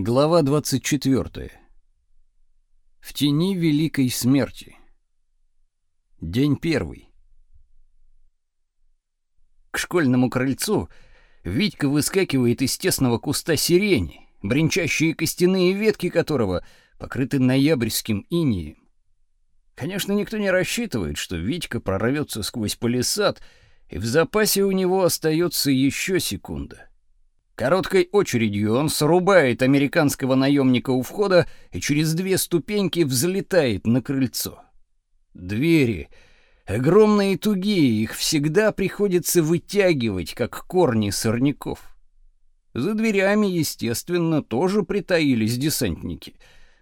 Глава 24. В тени великой смерти. День первый. К школьному крыльцу Витька выскакивает из тесного куста сирени, бренчащие костяные ветки которого покрыты ноябрьским инеем. Конечно, никто не рассчитывает, что Витька прорвется сквозь палисад, и в запасе у него остается еще секунда. Короткой очередью он срубает американского наемника у входа и через две ступеньки взлетает на крыльцо. Двери огромные и тугие, их всегда приходится вытягивать, как корни сорняков. За дверями, естественно, тоже притаились десантники.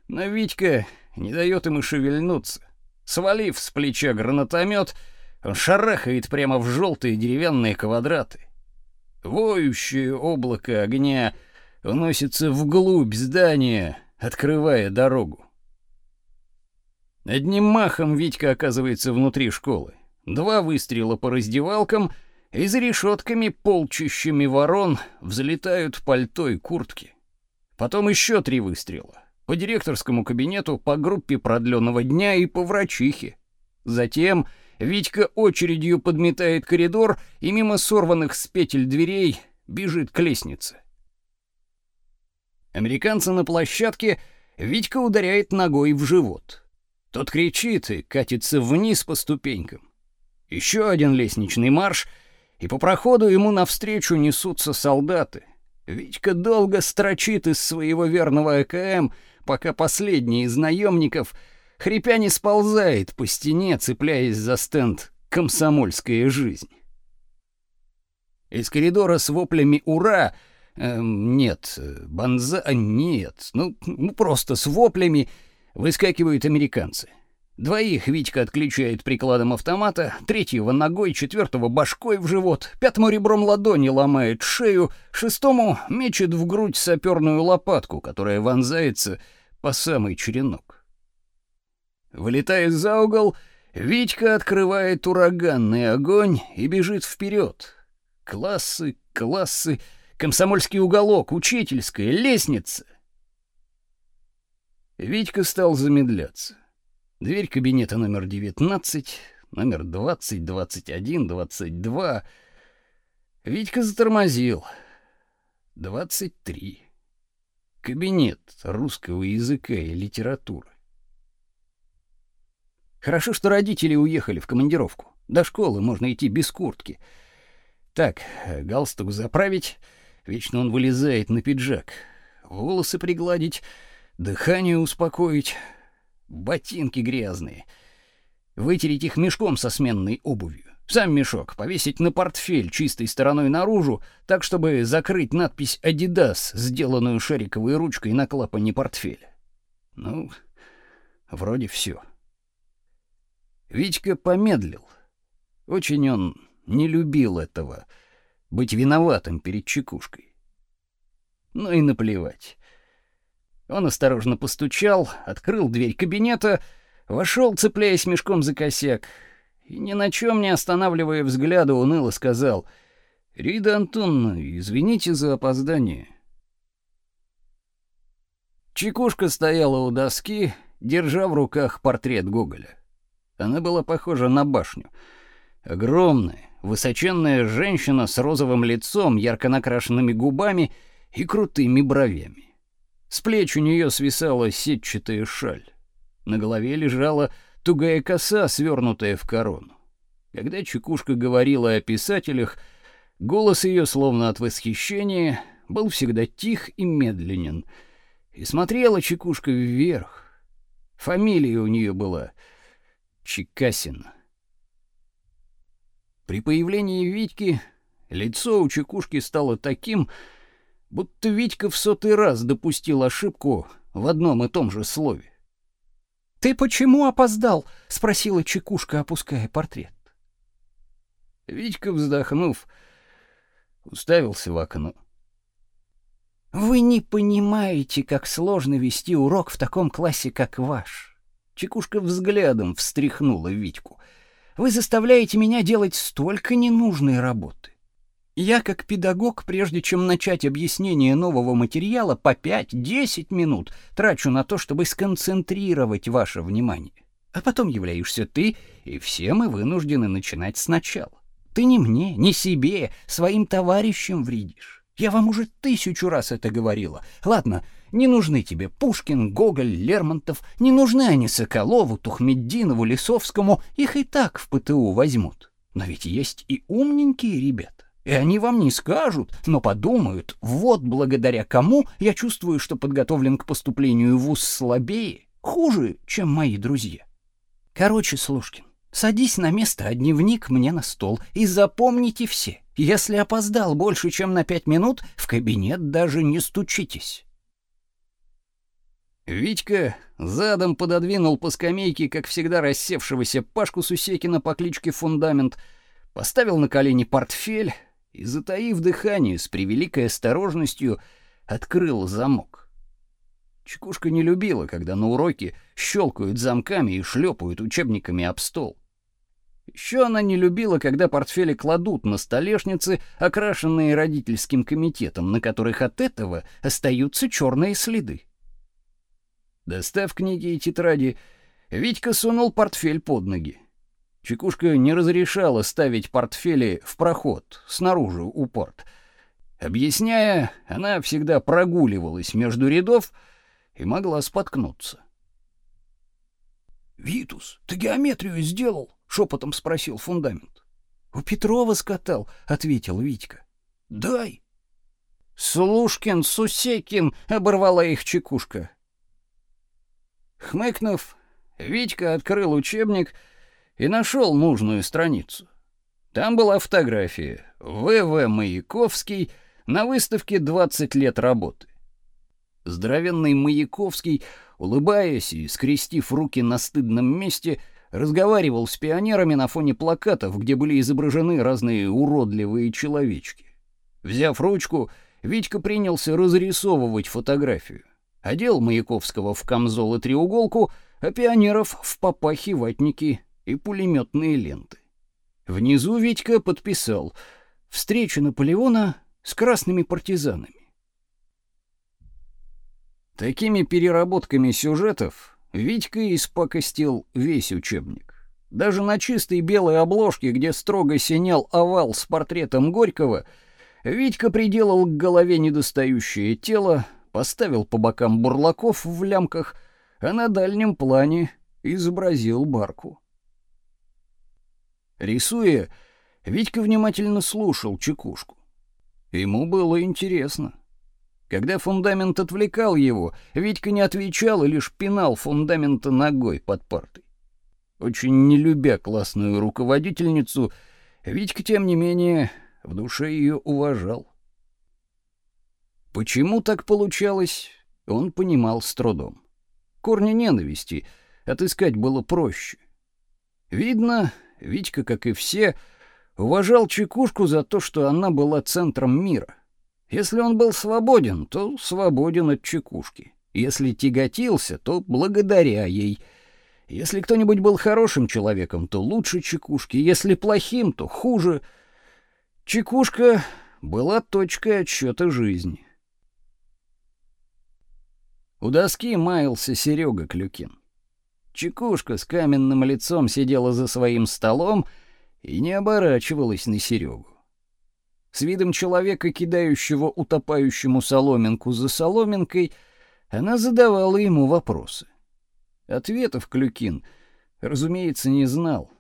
Но Витька не дает им и шевельнуться. Свалив с плеча гранатомет, он шарахает прямо в желтые деревянные квадраты. Воющее облако огня уносится вглубь здания, открывая дорогу. Одним махом Витька оказывается внутри школы. Два выстрела по раздевалкам, и за решетками полчищами ворон взлетают пальто и куртки. Потом еще три выстрела. По директорскому кабинету, по группе продленного дня и по врачихе. Затем Витька очередью подметает коридор и мимо сорванных с петель дверей бежит к лестнице. Американца на площадке Витька ударяет ногой в живот. Тот кричит и катится вниз по ступенькам. Еще один лестничный марш, и по проходу ему навстречу несутся солдаты. Витька долго строчит из своего верного АКМ, пока последний из наемников — хрипя не сползает по стене, цепляясь за стенд «Комсомольская жизнь». Из коридора с воплями «Ура!» э, нет, банза... Нет, ну, ну просто с воплями выскакивают американцы. Двоих Витька отключает прикладом автомата, третьего ногой, четвертого башкой в живот, пятому ребром ладони ломает шею, шестому мечет в грудь саперную лопатку, которая вонзается по самый черенок. Вылетая за угол, Витька открывает ураганный огонь и бежит вперед. Классы, классы, комсомольский уголок, учительская, лестница. Витька стал замедляться. Дверь кабинета номер 19, номер 20, 21, 22. Витька затормозил. 23. Кабинет русского языка и литературы. Хорошо, что родители уехали в командировку. До школы можно идти без куртки. Так, галстук заправить, вечно он вылезает на пиджак. Волосы пригладить, дыхание успокоить, ботинки грязные. Вытереть их мешком со сменной обувью. Сам мешок повесить на портфель чистой стороной наружу, так чтобы закрыть надпись Adidas, сделанную шариковой ручкой на клапане портфеля. Ну, вроде все. Витька помедлил. Очень он не любил этого, быть виноватым перед чекушкой. Ну и наплевать. Он осторожно постучал, открыл дверь кабинета, вошел, цепляясь мешком за косяк, и ни на чем не останавливая взгляда, уныло сказал «Рида Антоновна, извините за опоздание». Чекушка стояла у доски, держа в руках портрет Гоголя. Она была похожа на башню. Огромная, высоченная женщина с розовым лицом, ярко накрашенными губами и крутыми бровями. С плеч у нее свисала сетчатая шаль. На голове лежала тугая коса, свернутая в корону. Когда Чекушка говорила о писателях, голос ее, словно от восхищения, был всегда тих и медленен. И смотрела Чекушка вверх. Фамилия у нее была — Чекасин. При появлении Витьки лицо у Чекушки стало таким, будто Витька в сотый раз допустил ошибку в одном и том же слове. «Ты почему опоздал?» — спросила Чекушка, опуская портрет. Витька, вздохнув, уставился в окно. «Вы не понимаете, как сложно вести урок в таком классе, как ваш. Чекушка взглядом встряхнула Витьку. Вы заставляете меня делать столько ненужной работы. Я как педагог, прежде чем начать объяснение нового материала, по 5-10 минут трачу на то, чтобы сконцентрировать ваше внимание. А потом являешься ты, и все мы вынуждены начинать сначала. Ты не мне, не себе, своим товарищам вредишь. Я вам уже тысячу раз это говорила. Ладно, не нужны тебе Пушкин, Гоголь, Лермонтов, не нужны они Соколову, Тухмеддинову, Лисовскому, их и так в ПТУ возьмут. Но ведь есть и умненькие ребята. И они вам не скажут, но подумают, вот благодаря кому я чувствую, что подготовлен к поступлению в вуз слабее, хуже, чем мои друзья. Короче, Слушкин, садись на место, а дневник мне на стол, и запомните все, если опоздал больше, чем на пять минут, в кабинет даже не стучитесь. Витька задом пододвинул по скамейке, как всегда, рассевшегося Пашку Сусекина по кличке Фундамент, поставил на колени портфель, и, затаив дыхание, с превеликой осторожностью открыл замок. Чекушка не любила, когда на уроке щелкают замками и шлепают учебниками об стол. Еще она не любила, когда портфели кладут на столешницы, окрашенные родительским комитетом, на которых от этого остаются черные следы. Достав книги и тетради, Витька сунул портфель под ноги. Чекушка не разрешала ставить портфели в проход, снаружи у порт. Объясняя, она всегда прогуливалась между рядов и могла споткнуться. «Витус, ты геометрию сделал?» — шепотом спросил фундамент. «У Петрова скатал», — ответил Витька. «Дай». «Слушкин, Сусекин!» — оборвала их чекушка. Хмыкнув, Витька открыл учебник — и нашел нужную страницу. Там была фотография В.В. Маяковский на выставке «20 лет работы». Здоровенный Маяковский, улыбаясь и скрестив руки на стыдном месте, разговаривал с пионерами на фоне плакатов, где были изображены разные уродливые человечки. Взяв ручку, Витька принялся разрисовывать фотографию. Одел Маяковского в камзол и треуголку, а пионеров в папахи, ватники и пулеметные ленты. Внизу Витька подписал «Встреча Наполеона с красными партизанами». Такими переработками сюжетов Витька испакостил весь учебник. Даже на чистой белой обложке, где строго синял овал с портретом Горького, Витька приделал к голове недостающее тело, поставил по бокам бурлаков в лямках, а на дальнем плане изобразил барку. Рисуя, Витька внимательно слушал чекушку. Ему было интересно. Когда фундамент отвлекал его, Витька не отвечал и лишь пинал фундамента ногой под партой. Очень не любя классную руководительницу, Витька, тем не менее, в душе ее уважал. Почему так получалось, он понимал с трудом. Корни ненависти отыскать было проще. Видно, Витька, как и все, уважал Чекушку за то, что она была центром мира. Если он был свободен, то свободен от Чекушки. Если тяготился, то благодаря ей. Если кто-нибудь был хорошим человеком, то лучше Чекушки, если плохим, то хуже. Чекушка была точкой отсчета жизни. У доски маялся Серега Клюкин. Чекушка с каменным лицом сидела за своим столом и не оборачивалась на Серегу. С видом человека, кидающего утопающему соломинку за соломинкой, она задавала ему вопросы. Ответов Клюкин, разумеется, не знал.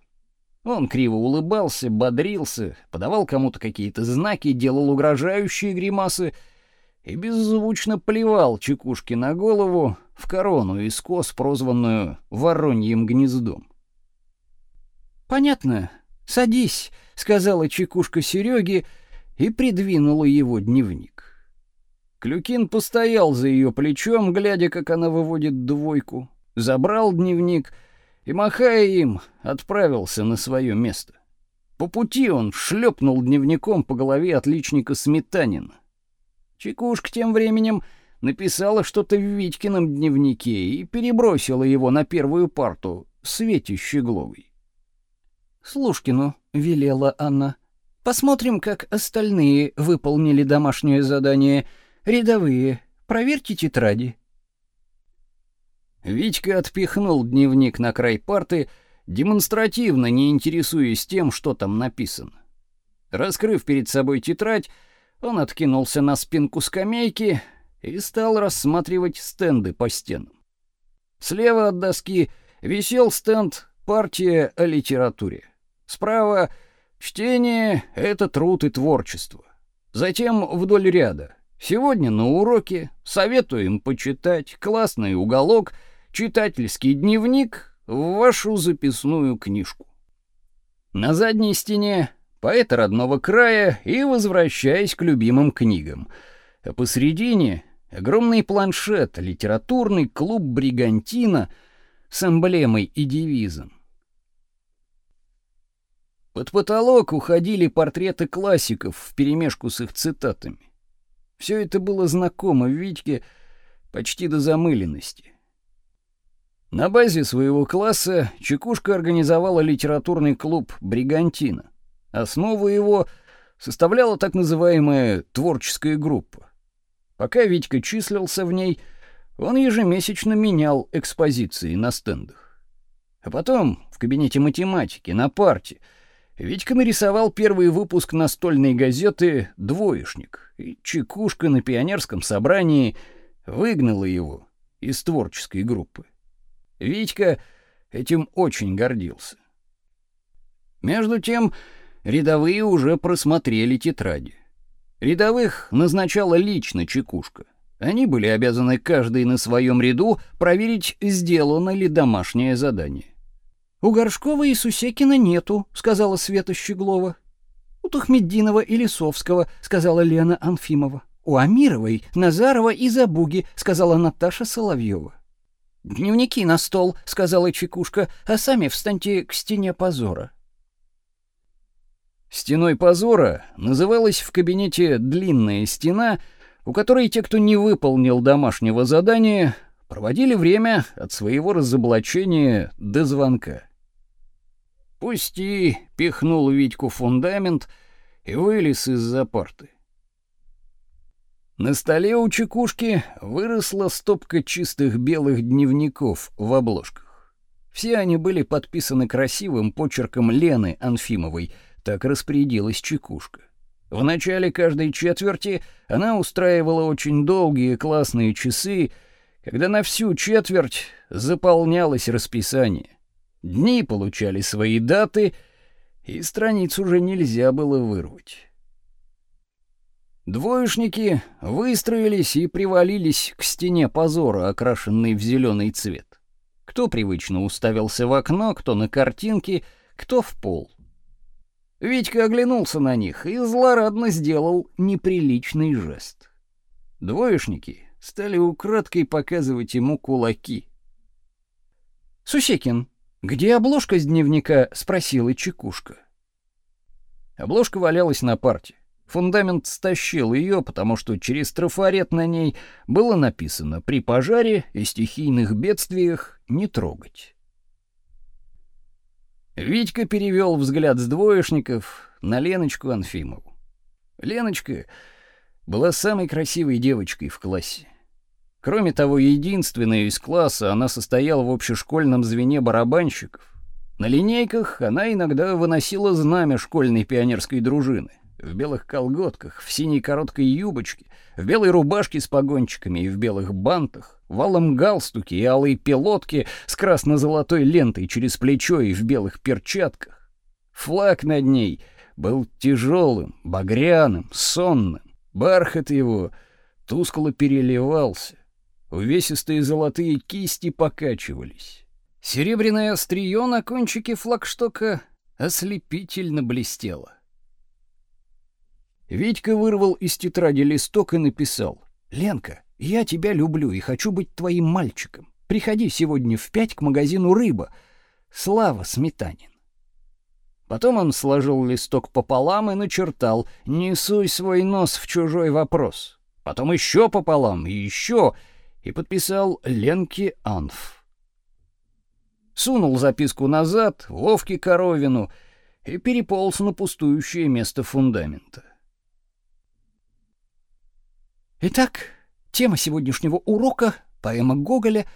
Он криво улыбался, бодрился, подавал кому-то какие-то знаки, делал угрожающие гримасы и беззвучно плевал чекушке на голову, в корону из кос, прозванную Вороньим гнездом. «Понятно. Садись», — сказала чекушка Сереге и придвинула его дневник. Клюкин постоял за ее плечом, глядя, как она выводит двойку, забрал дневник и, махая им, отправился на свое место. По пути он шлепнул дневником по голове отличника Сметанина. Чекушка тем временем написала что-то в Витькином дневнике и перебросила его на первую парту Свете Щегловой. «Слушкину», — велела она, — Посмотрим, как остальные выполнили домашнее задание. Рядовые, проверьте тетради. Витька отпихнул дневник на край парты, демонстративно не интересуясь тем, что там написано. Раскрыв перед собой тетрадь, он откинулся на спинку скамейки и стал рассматривать стенды по стенам. Слева от доски висел стенд «Партия о литературе». Справа «Чтение — это труд и творчество». Затем вдоль ряда «Сегодня на уроке», «Советуем почитать», «Классный уголок», «Читательский дневник», «В вашу записную книжку». На задней стене поэта родного края и возвращаясь к любимым книгам. А посередине огромный планшет, литературный клуб «Бригантина» с эмблемой и девизом. Под потолок уходили портреты классиков вперемешку с их цитатами. Все это было знакомо Витьке почти до замыленности. На базе своего класса Чекушка организовала литературный клуб «Бригантина». Основу его составляла так называемая творческая группа. Пока Витька числился в ней, он ежемесячно менял экспозиции на стендах. А потом в кабинете математики, на парте, Витька нарисовал первый выпуск настольной газеты «Двоечник», и Чекушка на пионерском собрании выгнала его из творческой группы. Витька этим очень гордился. Между тем, Рядовые уже просмотрели тетради. Рядовых назначала лично Чекушка. Они были обязаны каждый на своем ряду проверить, сделано ли домашнее задание. «У Горшкова и Сусекина нету», — сказала Света Щеглова. «У Тухмеддинова и Лисовского», — сказала Лена Анфимова. «У Амировой, Назарова и Забуги», — сказала Наташа Соловьева. «Дневники на стол», — сказала Чекушка, «а сами встаньте к стене позора». Стеной позора называлась в кабинете длинная стена, у которой те, кто не выполнил домашнего задания, проводили время от своего разоблачения до звонка. Пусти, пихнул Витьку фундамент и вылез из-за парты. На столе у чекушки выросла стопка чистых белых дневников в обложках. Все они были подписаны красивым почерком Лены Анфимовой — так распорядилась Чекушка. В начале каждой четверти она устраивала очень долгие классные часы, когда на всю четверть заполнялось расписание. Дни получали свои даты, и страниц уже нельзя было вырвать. Двоечники выстроились и привалились к стене позора, окрашенной в зеленый цвет. Кто привычно уставился в окно, кто на картинки, кто в пол. Витька оглянулся на них и злорадно сделал неприличный жест. Двоечники стали украдкой показывать ему кулаки. «Сусекин, где обложка с дневника?» — спросила Чекушка. Обложка валялась на парте. Фундамент стащил ее, потому что через трафарет на ней было написано «При пожаре и стихийных бедствиях не трогать». Витька перевел взгляд с двоечников на Леночку Анфимову. Леночка была самой красивой девочкой в классе. Кроме того, единственная из класса, она состояла в общешкольном звене барабанщиков. На линейках она иногда выносила знамя школьной пионерской дружины в белых колготках, в синей короткой юбочке, в белой рубашке с погончиками и в белых бантах, в алом галстуке и алой пилотке с красно-золотой лентой через плечо и в белых перчатках. Флаг над ней был тяжелым, багряным, сонным. Бархат его тускло переливался. Увесистые золотые кисти покачивались. Серебряное острие на кончике флагштока ослепительно блестело. Витька вырвал из тетради листок и написал: "Ленка, я тебя люблю и хочу быть твоим мальчиком. Приходи сегодня в пять к магазину Рыба. Слава Сметанин". Потом он сложил листок пополам и начертал: "Не суй свой нос в чужой вопрос". Потом еще пополам и еще и подписал Ленке Анф. Сунул записку назад Вовке Коровину и переполз на пустующее место фундамента. Итак, тема сегодняшнего урока — поэма Гоголя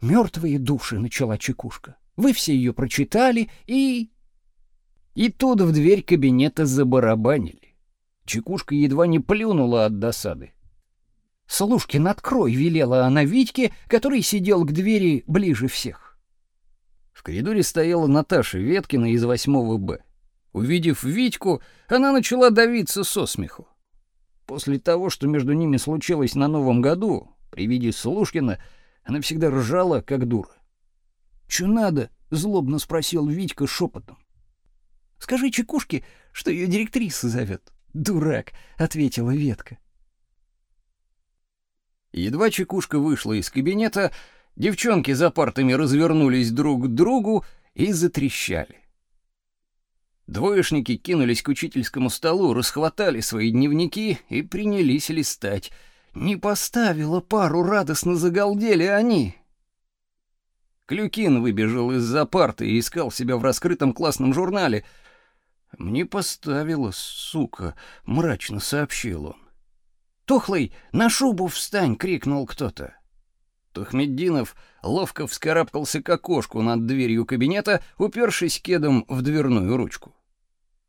«Мертвые души», — начала Чекушка. Вы все ее прочитали и... И тут в дверь кабинета забарабанили. Чекушка едва не плюнула от досады. «Слушкин, открой!» — велела она Витьке, который сидел к двери ближе всех. В коридоре стояла Наташа Веткина из 8 Б. Увидев Витьку, она начала давиться со смеху. После того, что между ними случилось на Новом году, при виде Слушкина, она всегда ржала, как дура. «Чё надо?» — злобно спросил Витька шепотом. «Скажи Чекушке, что ее директриса зовет». «Дурак», — ответила Ветка. Едва Чекушка вышла из кабинета, девчонки за партами развернулись друг к другу и затрещали. Двоечники кинулись к учительскому столу, расхватали свои дневники и принялись листать. Не поставила пару, радостно загалдели они. Клюкин выбежал из-за парты и искал себя в раскрытом классном журнале. «Мне поставила, сука», — мрачно сообщил он. «Тухлый, на шубу встань!» — крикнул кто-то. Тухмеддинов ловко вскарабкался к окошку над дверью кабинета, упершись кедом в дверную ручку.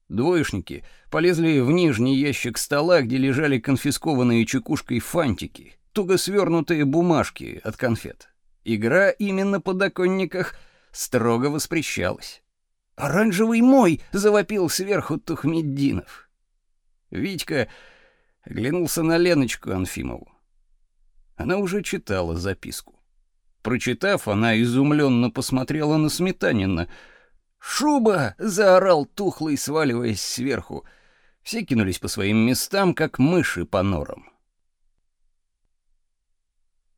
Двоечники полезли в нижний ящик стола, где лежали конфискованные чекушкой фантики, туго свернутые бумажки от конфет. Игра именно на подоконниках строго воспрещалась. «Оранжевый мой!» — завопил сверху Тухмеддинов. Витька оглянулся на Леночку Анфимову. Она уже читала записку. Прочитав, она изумленно посмотрела на Сметанина. «Шуба!» — заорал Тухлый, сваливаясь сверху. Все кинулись по своим местам, как мыши по норам.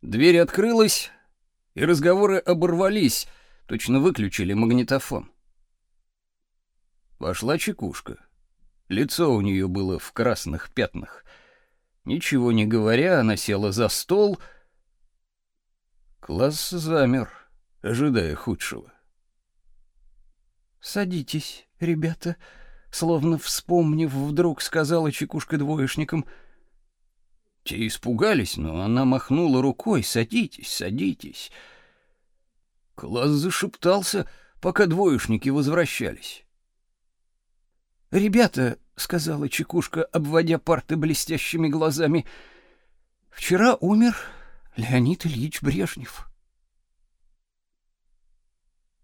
Дверь открылась, и разговоры оборвались, точно выключили магнитофон. Вошла чекушка. Лицо у нее было в красных пятнах. Ничего не говоря, она села за стол. Класс замер, ожидая худшего. «Садитесь, ребята», — словно вспомнив, вдруг сказала чекушка двоечникам. Те испугались, но она махнула рукой. «Садитесь, садитесь». Класс зашептался, пока двоечники возвращались. «Ребята», — сказала Чекушка, обводя парты блестящими глазами, — «вчера умер Леонид Ильич Брежнев».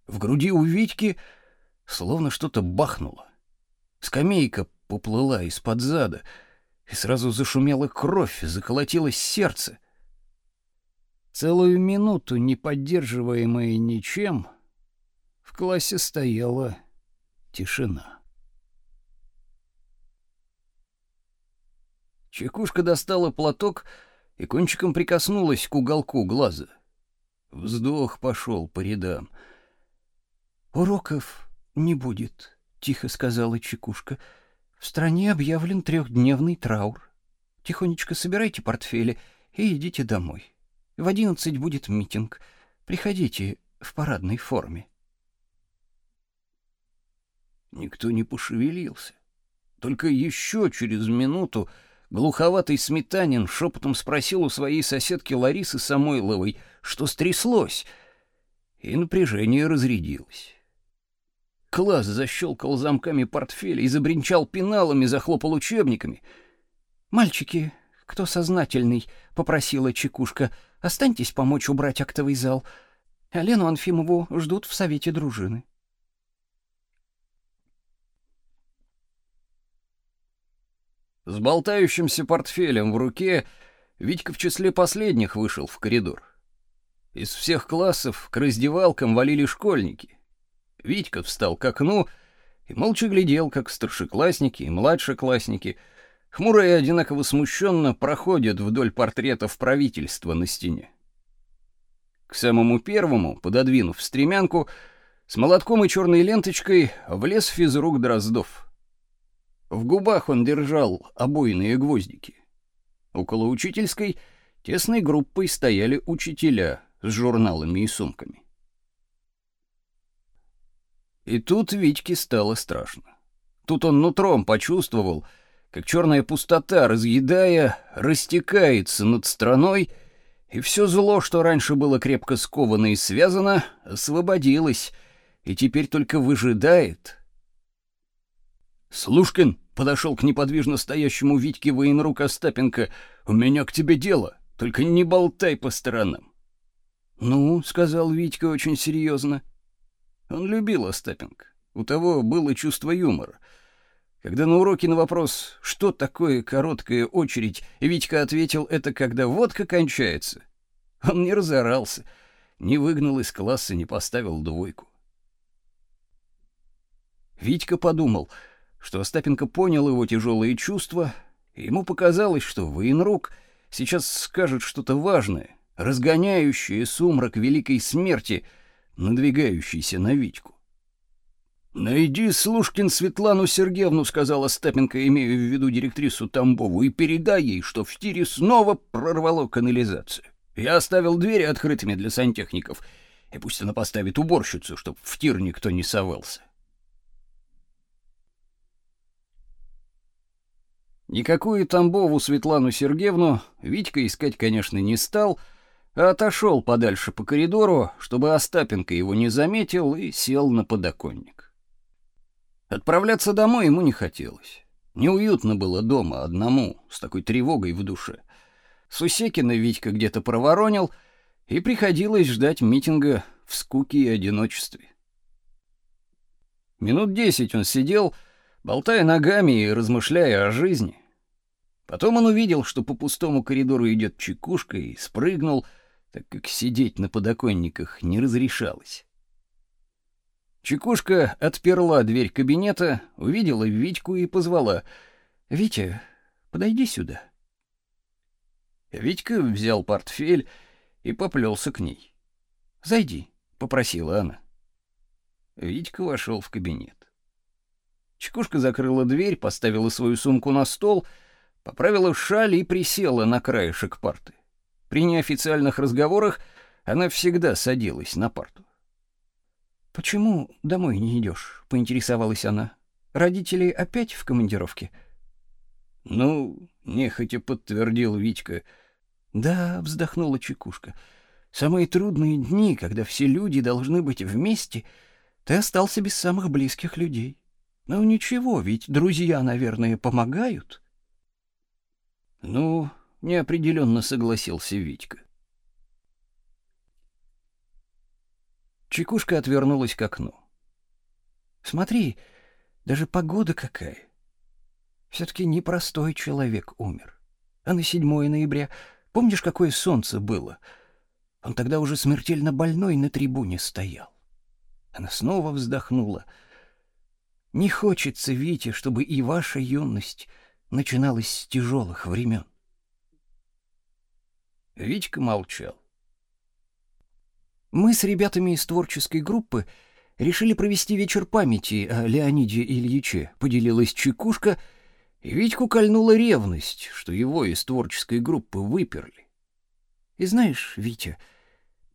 В груди у Витьки словно что-то бахнуло. Скамейка поплыла из-под зада, и сразу зашумела кровь, заколотилось сердце. Целую минуту, не поддерживаемая ничем, в классе стояла тишина. Чекушка достала платок и кончиком прикоснулась к уголку глаза. Вздох пошел по рядам. «Уроков не будет», — тихо сказала Чекушка. «В стране объявлен трехдневный траур. Тихонечко собирайте портфели и идите домой. В одиннадцать будет митинг. Приходите в парадной форме». Никто не пошевелился. Только еще через минуту Глуховатый сметанин шепотом спросил у своей соседки Ларисы Самойловой, что стряслось, и напряжение разрядилось. Класс защелкал замками портфелей, забринчал пеналами, захлопал учебниками. «Мальчики, кто сознательный?» — попросила Чекушка. «Останьтесь помочь убрать актовый зал. А Лену Анфимову ждут в совете дружины». С болтающимся портфелем в руке Витька в числе последних вышел в коридор. Из всех классов к раздевалкам валили школьники. Витька встал к окну и молча глядел, как старшеклассники и младшеклассники, хмуро и одинаково смущенно проходят вдоль портретов правительства на стене. К самому первому, пододвинув стремянку, с молотком и черной ленточкой влез физрук Дроздов — в губах он держал обойные гвоздики. Около учительской тесной группой стояли учителя с журналами и сумками. И тут Витьке стало страшно. Тут он нутром почувствовал, как черная пустота, разъедая, растекается над страной, и все зло, что раньше было крепко сковано и связано, освободилось, и теперь только выжидает. Слушкин подошел к неподвижно стоящему Витьке военрук Остапенко. «У меня к тебе дело, только не болтай по сторонам». «Ну», — сказал Витька очень серьезно. Он любил Остапенко. У того было чувство юмора. Когда на уроке на вопрос «Что такое короткая очередь?» Витька ответил «Это когда водка кончается». Он не разорался, не выгнал из класса, не поставил двойку. Витька подумал, что Остапенко понял его тяжелые чувства, и ему показалось, что военрук сейчас скажет что-то важное, разгоняющее сумрак великой смерти, надвигающийся на Витьку. «Найди Слушкин Светлану Сергеевну», — сказала Стапенко, имея в виду директрису Тамбову, «и передай ей, что в тире снова прорвало канализацию. Я оставил двери открытыми для сантехников, и пусть она поставит уборщицу, чтоб в тир никто не совался». Никакую Тамбову Светлану Сергеевну Витька искать, конечно, не стал, а отошел подальше по коридору, чтобы Остапенко его не заметил, и сел на подоконник. Отправляться домой ему не хотелось. Неуютно было дома одному, с такой тревогой в душе. Сусекина Витька где-то проворонил, и приходилось ждать митинга в скуке и одиночестве. Минут десять он сидел, болтая ногами и размышляя о жизни. Потом он увидел, что по пустому коридору идет чекушка, и спрыгнул, так как сидеть на подоконниках не разрешалось. Чекушка отперла дверь кабинета, увидела Витьку и позвала: "Витя, подойди сюда". Витька взял портфель и поплелся к ней. "Зайди", попросила она. Витька вошел в кабинет. Чекушка закрыла дверь, поставила свою сумку на стол, поправила шаль и присела на краешек парты. При неофициальных разговорах она всегда садилась на парту. Почему домой не идешь? поинтересовалась она. Родители опять в командировке? Ну, нехотя подтвердил Витька. Да, вздохнула Чекушка. Самые трудные дни, когда все люди должны быть вместе, ты остался без самых близких людей. Ну ничего, ведь друзья, наверное, помогают. Ну, неопределенно согласился Витька. Чекушка отвернулась к окну. Смотри, даже погода какая. все таки непростой человек умер. А на 7 ноября, помнишь, какое солнце было? Он тогда уже смертельно больной на трибуне стоял. Она снова вздохнула. Не хочется, Витя, чтобы и ваша юность начиналась с тяжелых времен. Витька молчал. Мы с ребятами из творческой группы решили провести вечер памяти о Леониде Ильиче, поделилась Чекушка, и Витьку кольнула ревность, что его из творческой группы выперли. И знаешь, Витя,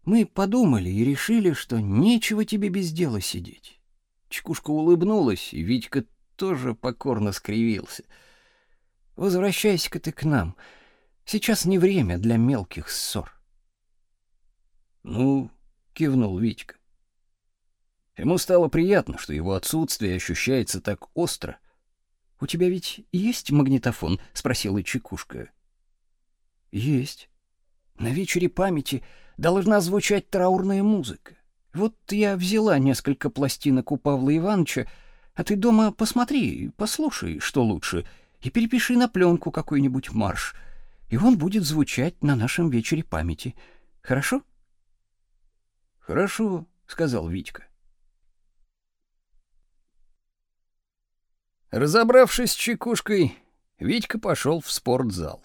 мы подумали и решили, что нечего тебе без дела сидеть. Чекушка улыбнулась, и Витька тоже покорно скривился. Возвращайся-ка ты к нам. Сейчас не время для мелких ссор. Ну, кивнул Витька. Ему стало приятно, что его отсутствие ощущается так остро. У тебя ведь есть магнитофон, спросила Чекушка. Есть. На вечере памяти должна звучать траурная музыка. Вот я взяла несколько пластинок у Павла Ивановича, а ты дома посмотри, послушай, что лучше, и перепиши на пленку какой-нибудь марш, и он будет звучать на нашем вечере памяти. Хорошо? Хорошо, сказал Витька. Разобравшись с чекушкой, Витька пошел в спортзал.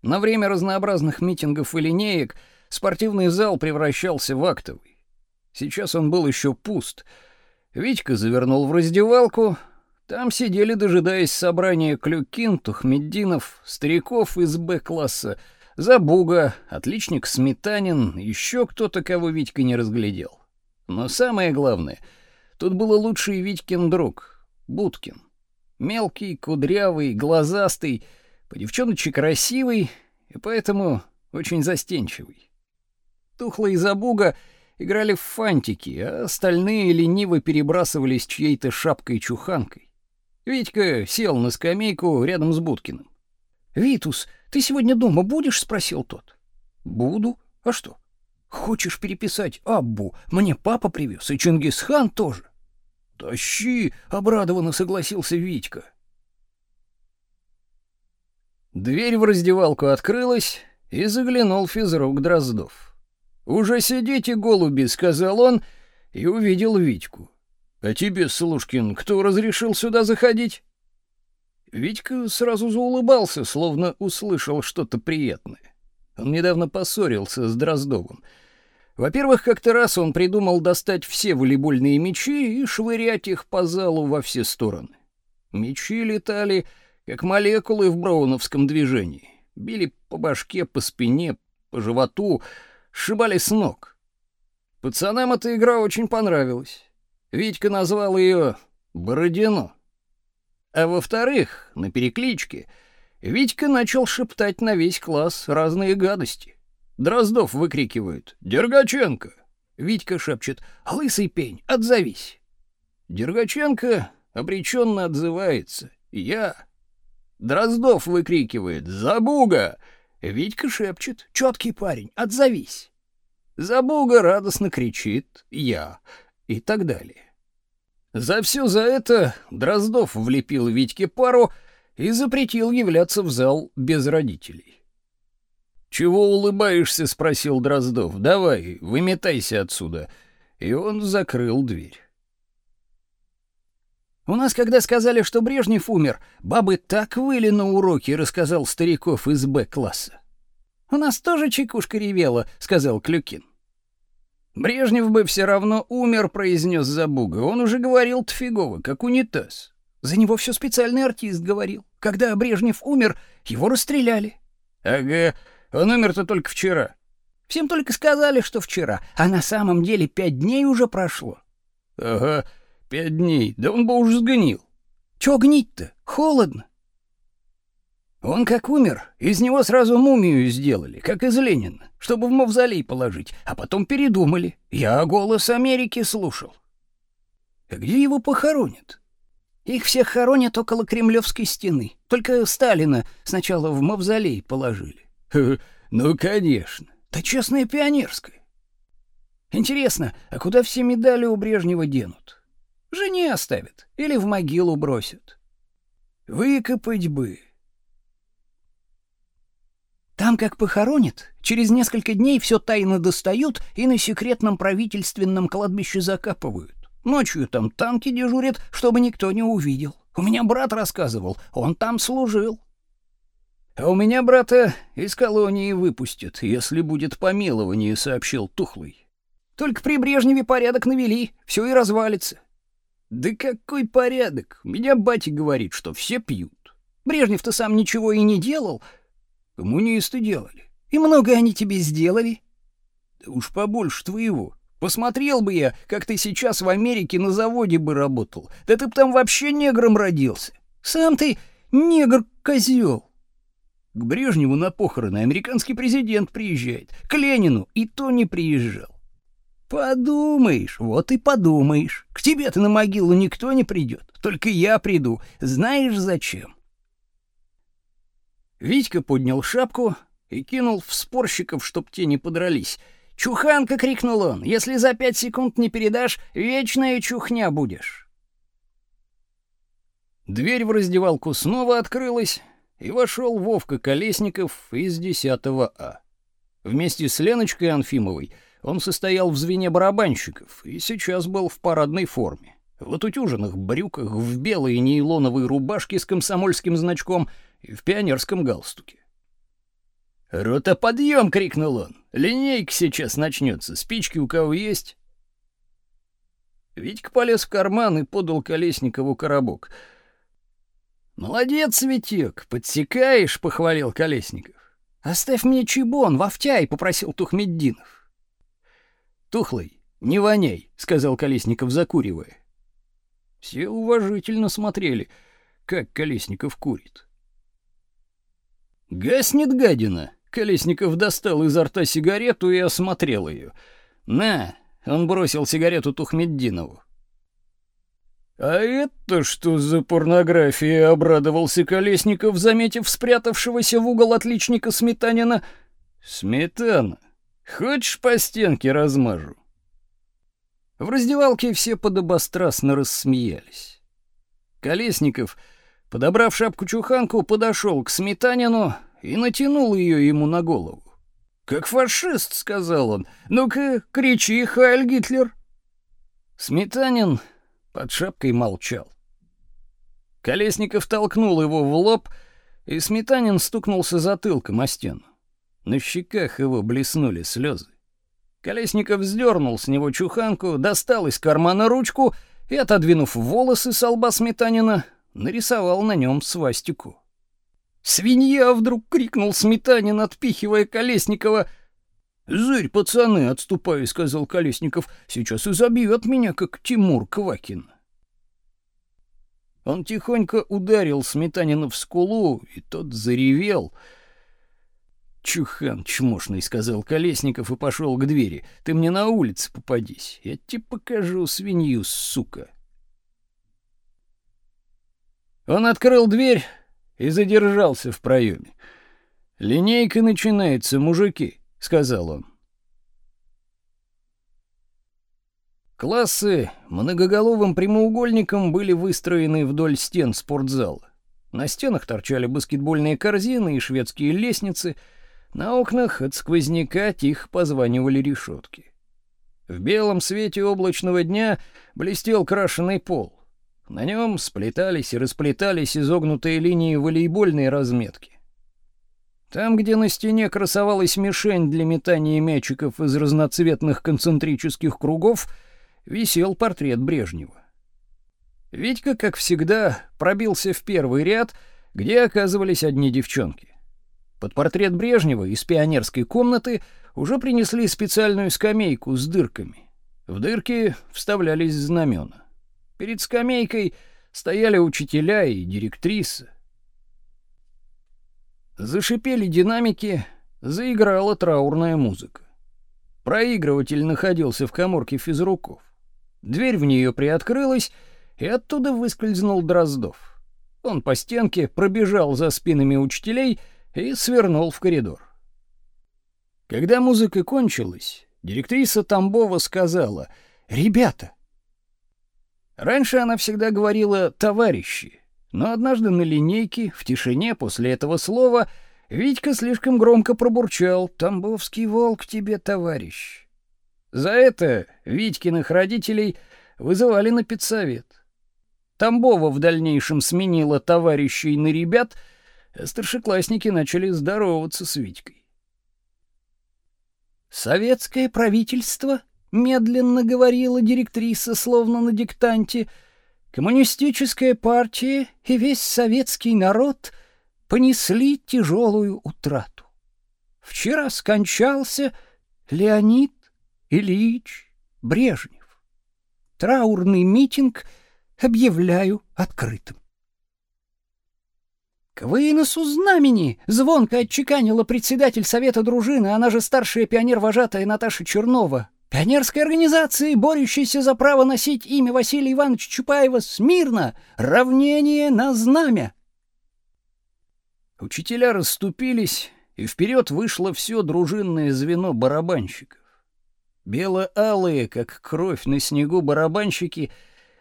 На время разнообразных митингов и линеек спортивный зал превращался в актовый. Сейчас он был еще пуст. Витька завернул в раздевалку. Там сидели, дожидаясь собрания Клюкин, Тухмеддинов, стариков из Б-класса — Забуга, отличник Сметанин, еще кто-то, кого Витька не разглядел. Но самое главное, тут был лучший Витькин друг, Будкин. Мелкий, кудрявый, глазастый, по девчоночи красивый и поэтому очень застенчивый. Тухлый и Забуга играли в фантики, а остальные лениво перебрасывались чьей-то шапкой-чуханкой. Витька сел на скамейку рядом с Будкиным. «Витус, ты сегодня дома будешь?» — спросил тот. «Буду. А что?» «Хочешь переписать Аббу? Мне папа привез, и Чингисхан тоже». «Тащи!» — обрадованно согласился Витька. Дверь в раздевалку открылась, и заглянул физрук Дроздов. «Уже сидите, голуби», — сказал он, и увидел Витьку. «А тебе, Слушкин, кто разрешил сюда заходить?» Витька сразу заулыбался, словно услышал что-то приятное. Он недавно поссорился с Дроздовым. Во-первых, как-то раз он придумал достать все волейбольные мячи и швырять их по залу во все стороны. Мячи летали, как молекулы в броуновском движении. Били по башке, по спине, по животу, сшибали с ног. Пацанам эта игра очень понравилась. Витька назвал ее «Бородино». А во-вторых, на перекличке Витька начал шептать на весь класс разные гадости. Дроздов выкрикивает «Дергаченко!» Витька шепчет «Лысый пень, отзовись!» Дергаченко обреченно отзывается «Я!» Дроздов выкрикивает «Забуга!» Витька шепчет «Четкий парень, отзовись!» Забуга радостно кричит «Я!» И так далее. За все за это Дроздов влепил Витьке пару и запретил являться в зал без родителей. «Чего улыбаешься?» — спросил Дроздов. «Давай, выметайся отсюда». И он закрыл дверь. У нас, когда сказали, что Брежнев умер, бабы так выли на уроки, рассказал стариков из Б-класса. У нас тоже чекушка ревела, сказал Клюкин. Брежнев бы все равно умер, произнес Забуга. Он уже говорил тфигово, как унитаз. За него все специальный артист говорил. Когда Брежнев умер, его расстреляли. Ага, он умер-то только вчера. Всем только сказали, что вчера, а на самом деле пять дней уже прошло. Ага, пять дней, да он бы уж сгнил. Чё гнить-то? Холодно. Он как умер, из него сразу мумию сделали, как из Ленина, чтобы в мавзолей положить, а потом передумали. Я голос Америки слушал. А где его похоронят? Их всех хоронят около Кремлевской стены. Только Сталина сначала в мавзолей положили. Ну, конечно. Да честная пионерская. Интересно, а куда все медали у Брежнева денут? Жене оставят или в могилу бросят. Выкопать бы. Там как похоронят, через несколько дней все тайно достают и на секретном правительственном кладбище закапывают. Ночью там танки дежурят, чтобы никто не увидел. У меня брат рассказывал, он там служил. А у меня брата из колонии выпустят, если будет помилование, сообщил Тухлый. Только при Брежневе порядок навели, все и развалится. Да какой порядок? Меня батя говорит, что все пьют. Брежнев-то сам ничего и не делал. Коммунисты делали. И много они тебе сделали? Да уж побольше твоего. Посмотрел бы я, как ты сейчас в Америке на заводе бы работал. Да ты б там вообще негром родился. Сам ты негр-козел. К Брежневу на похороны американский президент приезжает, к Ленину и то не приезжал. Подумаешь, вот и подумаешь. К тебе-то на могилу никто не придет, только я приду. Знаешь зачем? Витька поднял шапку и кинул в спорщиков, чтоб те не подрались. «Чуханка!» — крикнул он. «Если за пять секунд не передашь, вечная чухня будешь!» Дверь в раздевалку снова открылась, и вошел Вовка Колесников из 10 А. Вместе с Леночкой Анфимовой он состоял в звене барабанщиков и сейчас был в парадной форме. В отутюженных брюках, в белой нейлоновой рубашке с комсомольским значком и в пионерском галстуке. «Рота, подъем!» — крикнул он. «Линейка сейчас начнется. Спички у кого есть?» Витька полез в карман и подал Колесникову коробок — «Молодец, Витек, подсекаешь», — похвалил Колесников. «Оставь мне чебон, вовтяй», — попросил Все уважительно смотрели, как Колесников курит. Гаснет гадина. Колесников достал изо рта сигарету и осмотрел ее. На, он бросил сигарету Тухмеддинову. А это что за порнография? обрадовался Колесников, заметив спрятавшегося в угол отличника Сметанина. Сметана, хочешь по стенке размажу? В раздевалке все подобострастно рассмеялись. Колесников, подобрав шапку-чуханку, подошел к Сметанину и натянул ее ему на голову. «Как фашист», — сказал он. «Ну-ка, кричи, Хайль Гитлер!» Сметанин под шапкой молчал. Колесников толкнул его в лоб, и Сметанин стукнулся затылком о стену. На щеках его блеснули слезы. Колесников вздернул с него чуханку, достал из кармана ручку и, отодвинув волосы с лба Сметанина, нарисовал на нем свастику. «Свинья!» — вдруг крикнул Сметанин, отпихивая Колесникова. «Зырь, пацаны!» — отступая, сказал Колесников. «Сейчас и забьет меня, как Тимур Квакин». Он тихонько ударил Сметанина в скулу, и тот заревел — «Чухан чмошный», — сказал Колесников и пошел к двери. «Ты мне на улице попадись. Я тебе покажу свинью, сука». Он открыл дверь и задержался в проеме. «Линейка начинается, мужики», — сказал он. Классы многоголовым прямоугольником были выстроены вдоль стен спортзала. На стенах торчали баскетбольные корзины и шведские лестницы — на окнах от сквозняка тихо позванивали решетки. В белом свете облачного дня блестел крашеный пол. На нем сплетались и расплетались изогнутые линии волейбольной разметки. Там, где на стене красовалась мишень для метания мячиков из разноцветных концентрических кругов, висел портрет Брежнева. Витька, как всегда, пробился в первый ряд, где оказывались одни девчонки. Под портрет Брежнева из пионерской комнаты уже принесли специальную скамейку с дырками. В дырки вставлялись знамена. Перед скамейкой стояли учителя и директриса. Зашипели динамики, заиграла траурная музыка. Проигрыватель находился в каморке физруков. Дверь в нее приоткрылась, и оттуда выскользнул Дроздов. Он по стенке пробежал за спинами учителей и свернул в коридор. Когда музыка кончилась, директриса Тамбова сказала «Ребята». Раньше она всегда говорила «товарищи», но однажды на линейке, в тишине после этого слова, Витька слишком громко пробурчал «Тамбовский волк тебе, товарищ». За это Витькиных родителей вызывали на педсовет. Тамбова в дальнейшем сменила товарищей на ребят — старшеклассники начали здороваться с Витькой. «Советское правительство», — медленно говорила директриса, словно на диктанте, «коммунистическая партия и весь советский народ понесли тяжелую утрату. Вчера скончался Леонид Ильич Брежнев. Траурный митинг объявляю открытым. «К выносу знамени!» — звонко отчеканила председатель совета дружины, она же старшая пионер-вожатая Наташа Чернова. «Пионерской организации, борющейся за право носить имя Василия Ивановича Чупаева, смирно! Равнение на знамя!» Учителя расступились, и вперед вышло все дружинное звено барабанщиков. Бело-алые, как кровь на снегу барабанщики,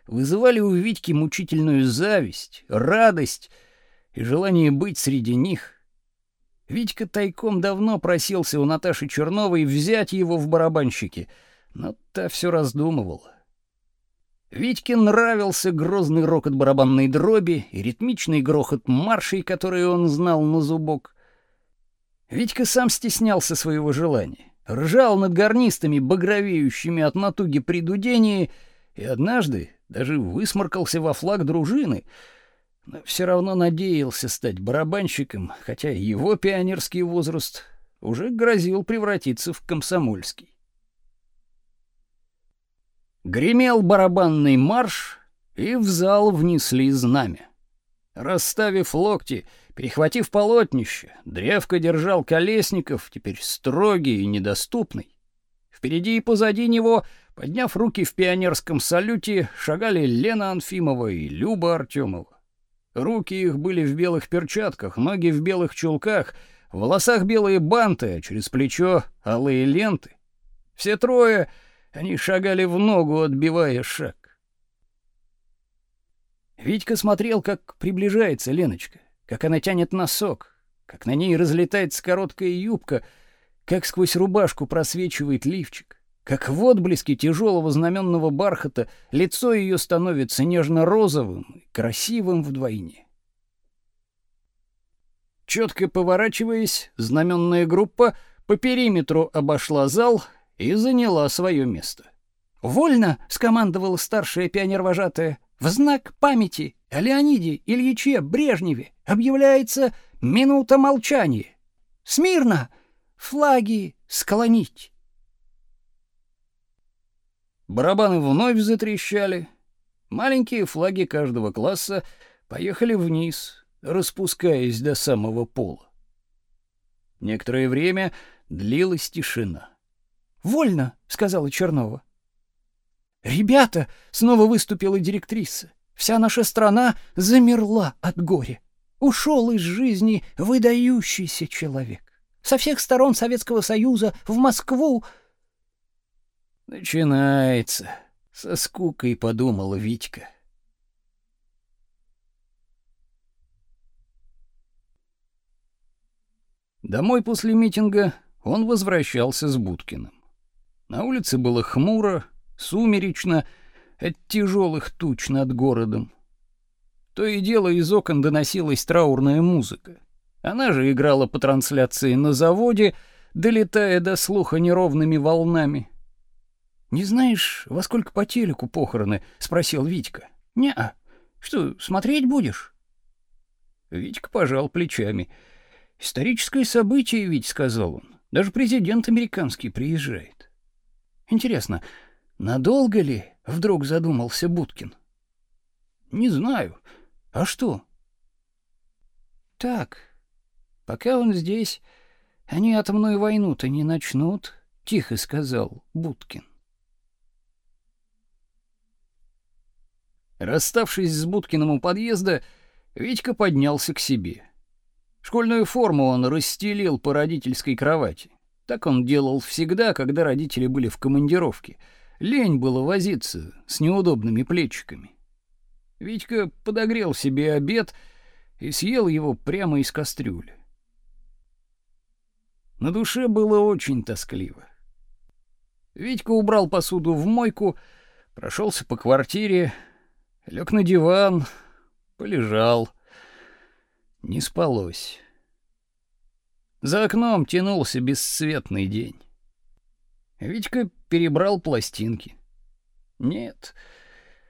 вызывали у Витьки мучительную зависть, радость — и желание быть среди них. Витька тайком давно просился у Наташи Черновой взять его в барабанщики, но та все раздумывала. Витьке нравился грозный рокот барабанной дроби и ритмичный грохот маршей, которые он знал на зубок. Витька сам стеснялся своего желания, ржал над гарнистами, багровеющими от натуги при дудении, и однажды даже высморкался во флаг дружины — но все равно надеялся стать барабанщиком, хотя его пионерский возраст уже грозил превратиться в комсомольский. Гремел барабанный марш, и в зал внесли знамя. Расставив локти, перехватив полотнище, древко держал Колесников, теперь строгий и недоступный. Впереди и позади него, подняв руки в пионерском салюте, шагали Лена Анфимова и Люба Артемова. Руки их были в белых перчатках, ноги в белых чулках, в волосах белые банты, а через плечо алые ленты. Все трое они шагали в ногу, отбивая шаг. Витька смотрел, как приближается Леночка, как она тянет носок, как на ней разлетается короткая юбка, как сквозь рубашку просвечивает лифчик, как в отблеске тяжелого знаменного бархата лицо ее становится нежно-розовым красивым вдвойне. Четко поворачиваясь, знаменная группа по периметру обошла зал и заняла свое место. «Вольно!» — скомандовала старшая пионер-вожатая. В знак памяти о Леониде Ильиче Брежневе объявляется минута молчания. Смирно! Флаги склонить! Барабаны вновь затрещали. Маленькие флаги каждого класса поехали вниз, распускаясь до самого пола. Некоторое время длилась тишина. «Вольно!» — сказала Чернова. «Ребята!» — снова выступила директриса. «Вся наша страна замерла от горя. Ушел из жизни выдающийся человек. Со всех сторон Советского Союза в Москву...» «Начинается!» — со скукой подумала Витька. Домой после митинга он возвращался с Будкиным. На улице было хмуро, сумеречно от тяжелых туч над городом. То и дело из окон доносилась траурная музыка. Она же играла по трансляции на заводе, долетая до слуха неровными волнами. «Не знаешь, во сколько по телеку похороны?» — спросил Витька. «Не-а. Что, смотреть будешь?» Витька пожал плечами. «Историческое событие, ведь», — сказал он. «Даже президент американский приезжает». «Интересно, Надолго ли? Вдруг задумался Будкин. Не знаю. А что? Так. Пока он здесь, они атомную войну-то не начнут, тихо сказал Будкин. Расставшись с Будкиным у подъезда, Витька поднялся к себе. Школьную форму он расстелил по родительской кровати. Так он делал всегда, когда родители были в командировке — Лень было возиться с неудобными плечиками. Витька подогрел себе обед и съел его прямо из кастрюли. На душе было очень тоскливо. Витька убрал посуду в мойку, прошелся по квартире, лег на диван, полежал. Не спалось. За окном тянулся бесцветный день. Витька перебрал пластинки. Нет,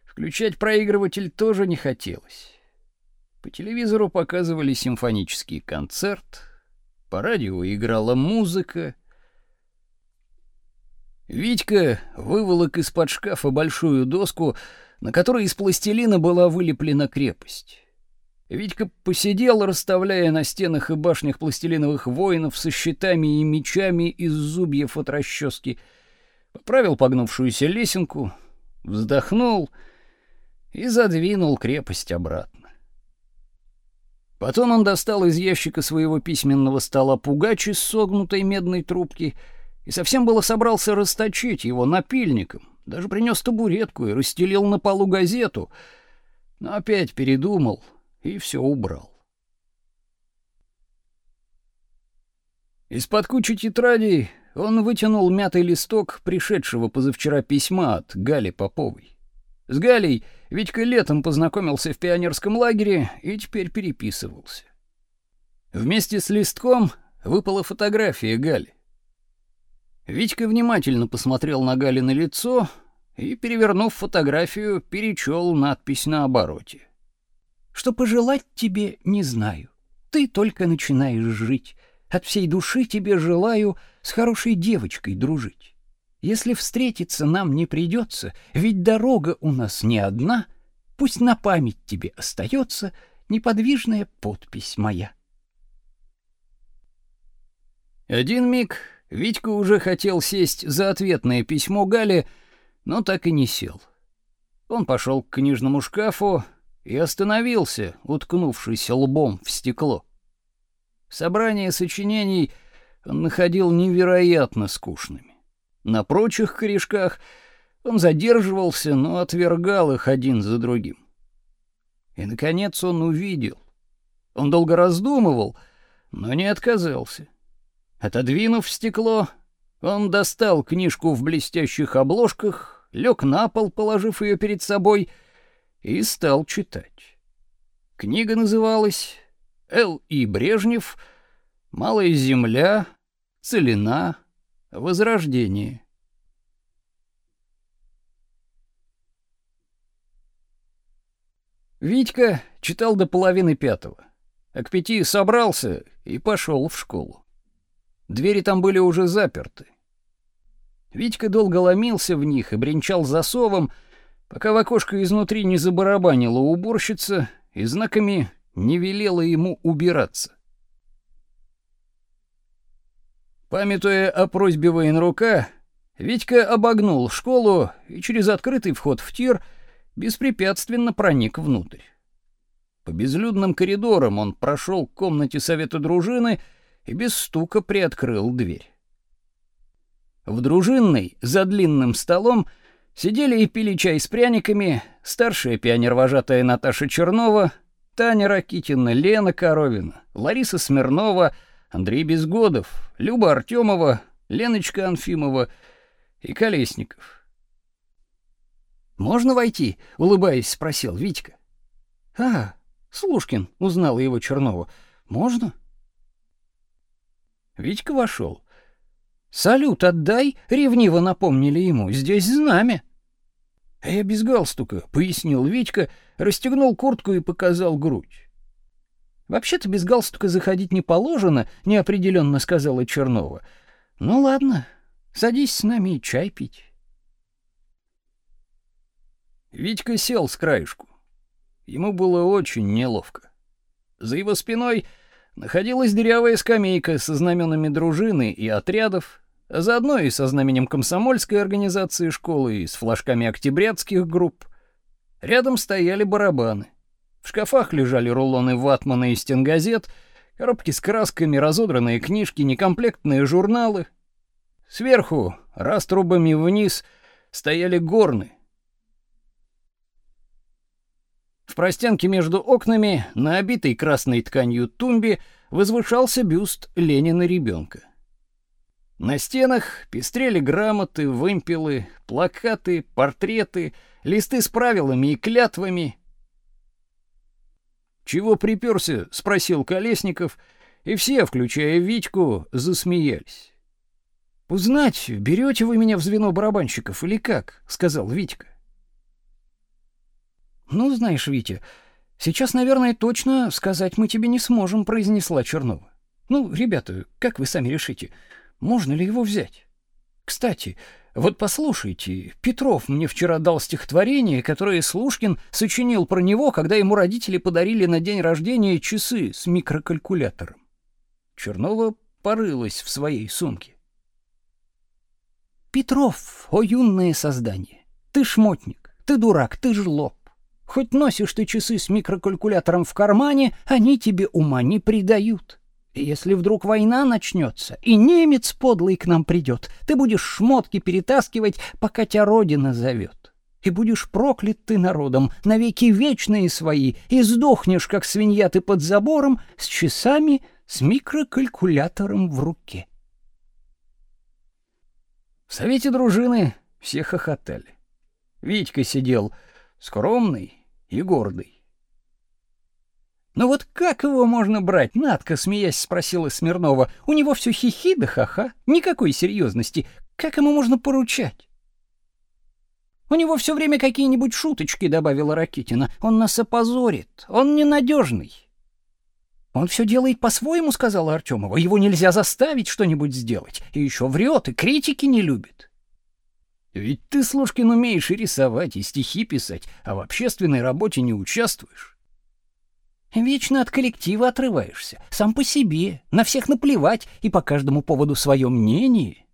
включать проигрыватель тоже не хотелось. По телевизору показывали симфонический концерт, по радио играла музыка. Витька выволок из-под шкафа большую доску, на которой из пластилина была вылеплена крепость. Витька посидел, расставляя на стенах и башнях пластилиновых воинов со щитами и мечами из зубьев от расчески, поправил погнувшуюся лесенку, вздохнул и задвинул крепость обратно. Потом он достал из ящика своего письменного стола пугач из согнутой медной трубки и совсем было собрался расточить его напильником, даже принес табуретку и расстелил на полу газету, но опять передумал — и все убрал. Из-под кучи тетрадей он вытянул мятый листок пришедшего позавчера письма от Гали Поповой. С Галей Витька летом познакомился в пионерском лагере и теперь переписывался. Вместе с листком выпала фотография Гали. Витька внимательно посмотрел на Гали на лицо и, перевернув фотографию, перечел надпись на обороте. Что пожелать тебе, не знаю. Ты только начинаешь жить. От всей души тебе желаю с хорошей девочкой дружить. Если встретиться нам не придется, ведь дорога у нас не одна, Пусть на память тебе остается неподвижная подпись моя. Один миг Витька уже хотел сесть за ответное письмо Гале, но так и не сел. Он пошел к книжному шкафу и остановился, уткнувшись лбом в стекло. Собрание сочинений он находил невероятно скучными. На прочих корешках он задерживался, но отвергал их один за другим. И наконец он увидел. Он долго раздумывал, но не отказался. Отодвинув стекло, он достал книжку в блестящих обложках, лег на пол, положив ее перед собой, и стал читать. Книга называлась Л. И. Брежнев «Малая земля, целина, возрождение». Витька читал до половины пятого, а к пяти собрался и пошел в школу. Двери там были уже заперты. Витька долго ломился в них и бренчал засовом, пока в окошко изнутри не забарабанила уборщица и знаками не велела ему убираться. Памятуя о просьбе военрука, Витька обогнул школу и через открытый вход в тир беспрепятственно проник внутрь. По безлюдным коридорам он прошел к комнате совета дружины и без стука приоткрыл дверь. В дружинной, за длинным столом, сидели и пили чай с пряниками старшая пионер-вожатая Наташа Чернова, Таня Ракитина, Лена Коровина, Лариса Смирнова, Андрей Безгодов, Люба Артемова, Леночка Анфимова и Колесников. «Можно войти?» — улыбаясь, спросил Витька. «А, Слушкин», — узнала его Чернова. «Можно?» Витька вошел. «Салют отдай!» — ревниво напомнили ему. «Здесь знамя!» «А я без галстука», — пояснил Витька, расстегнул куртку и показал грудь. «Вообще-то без галстука заходить не положено», — неопределенно сказала Чернова. «Ну ладно, садись с нами и чай пить». Витька сел с краешку. Ему было очень неловко. За его спиной находилась дырявая скамейка со знаменами дружины и отрядов, а заодно и со знаменем комсомольской организации школы и с флажками октябрятских групп. Рядом стояли барабаны. В шкафах лежали рулоны ватмана и стенгазет, коробки с красками, разодранные книжки, некомплектные журналы. Сверху, раструбами вниз, стояли горны. В простенке между окнами, на обитой красной тканью тумбе, возвышался бюст Ленина ребенка. На стенах пестрели грамоты, вымпелы, плакаты, портреты, листы с правилами и клятвами. «Чего приперся?» — спросил Колесников, и все, включая Витьку, засмеялись. «Узнать, берете вы меня в звено барабанщиков или как?» — сказал Витька. «Ну, знаешь, Витя, сейчас, наверное, точно сказать мы тебе не сможем», — произнесла Чернова. «Ну, ребята, как вы сами решите, можно ли его взять? Кстати, вот послушайте, Петров мне вчера дал стихотворение, которое Слушкин сочинил про него, когда ему родители подарили на день рождения часы с микрокалькулятором». Чернова порылась в своей сумке. «Петров, о юное создание, ты шмотник, ты дурак, ты жлоб. Хоть носишь ты часы с микрокалькулятором в кармане, они тебе ума не придают. Если вдруг война начнется, и немец подлый к нам придет, ты будешь шмотки перетаскивать, пока тебя родина зовет. И будешь проклят ты народом, навеки вечные свои, и сдохнешь, как свинья ты под забором, с часами, с микрокалькулятором в руке. В совете дружины все хохотали. Витька сидел скромный, и гордый. «Ну вот как его можно брать?» — Надка, смеясь, спросила Смирнова. «У него все хихи да ха-ха, никакой серьезности. Как ему можно поручать?» «У него все время какие-нибудь шуточки», — добавила Ракитина. «Он нас опозорит, он ненадежный». «Он все делает по-своему», — сказала Артемова. «Его нельзя заставить что-нибудь сделать. И еще врет, и критики не любит». Ведь ты, Слушкин, умеешь и рисовать, и стихи писать, а в общественной работе не участвуешь. Вечно от коллектива отрываешься, сам по себе, на всех наплевать и по каждому поводу свое мнение.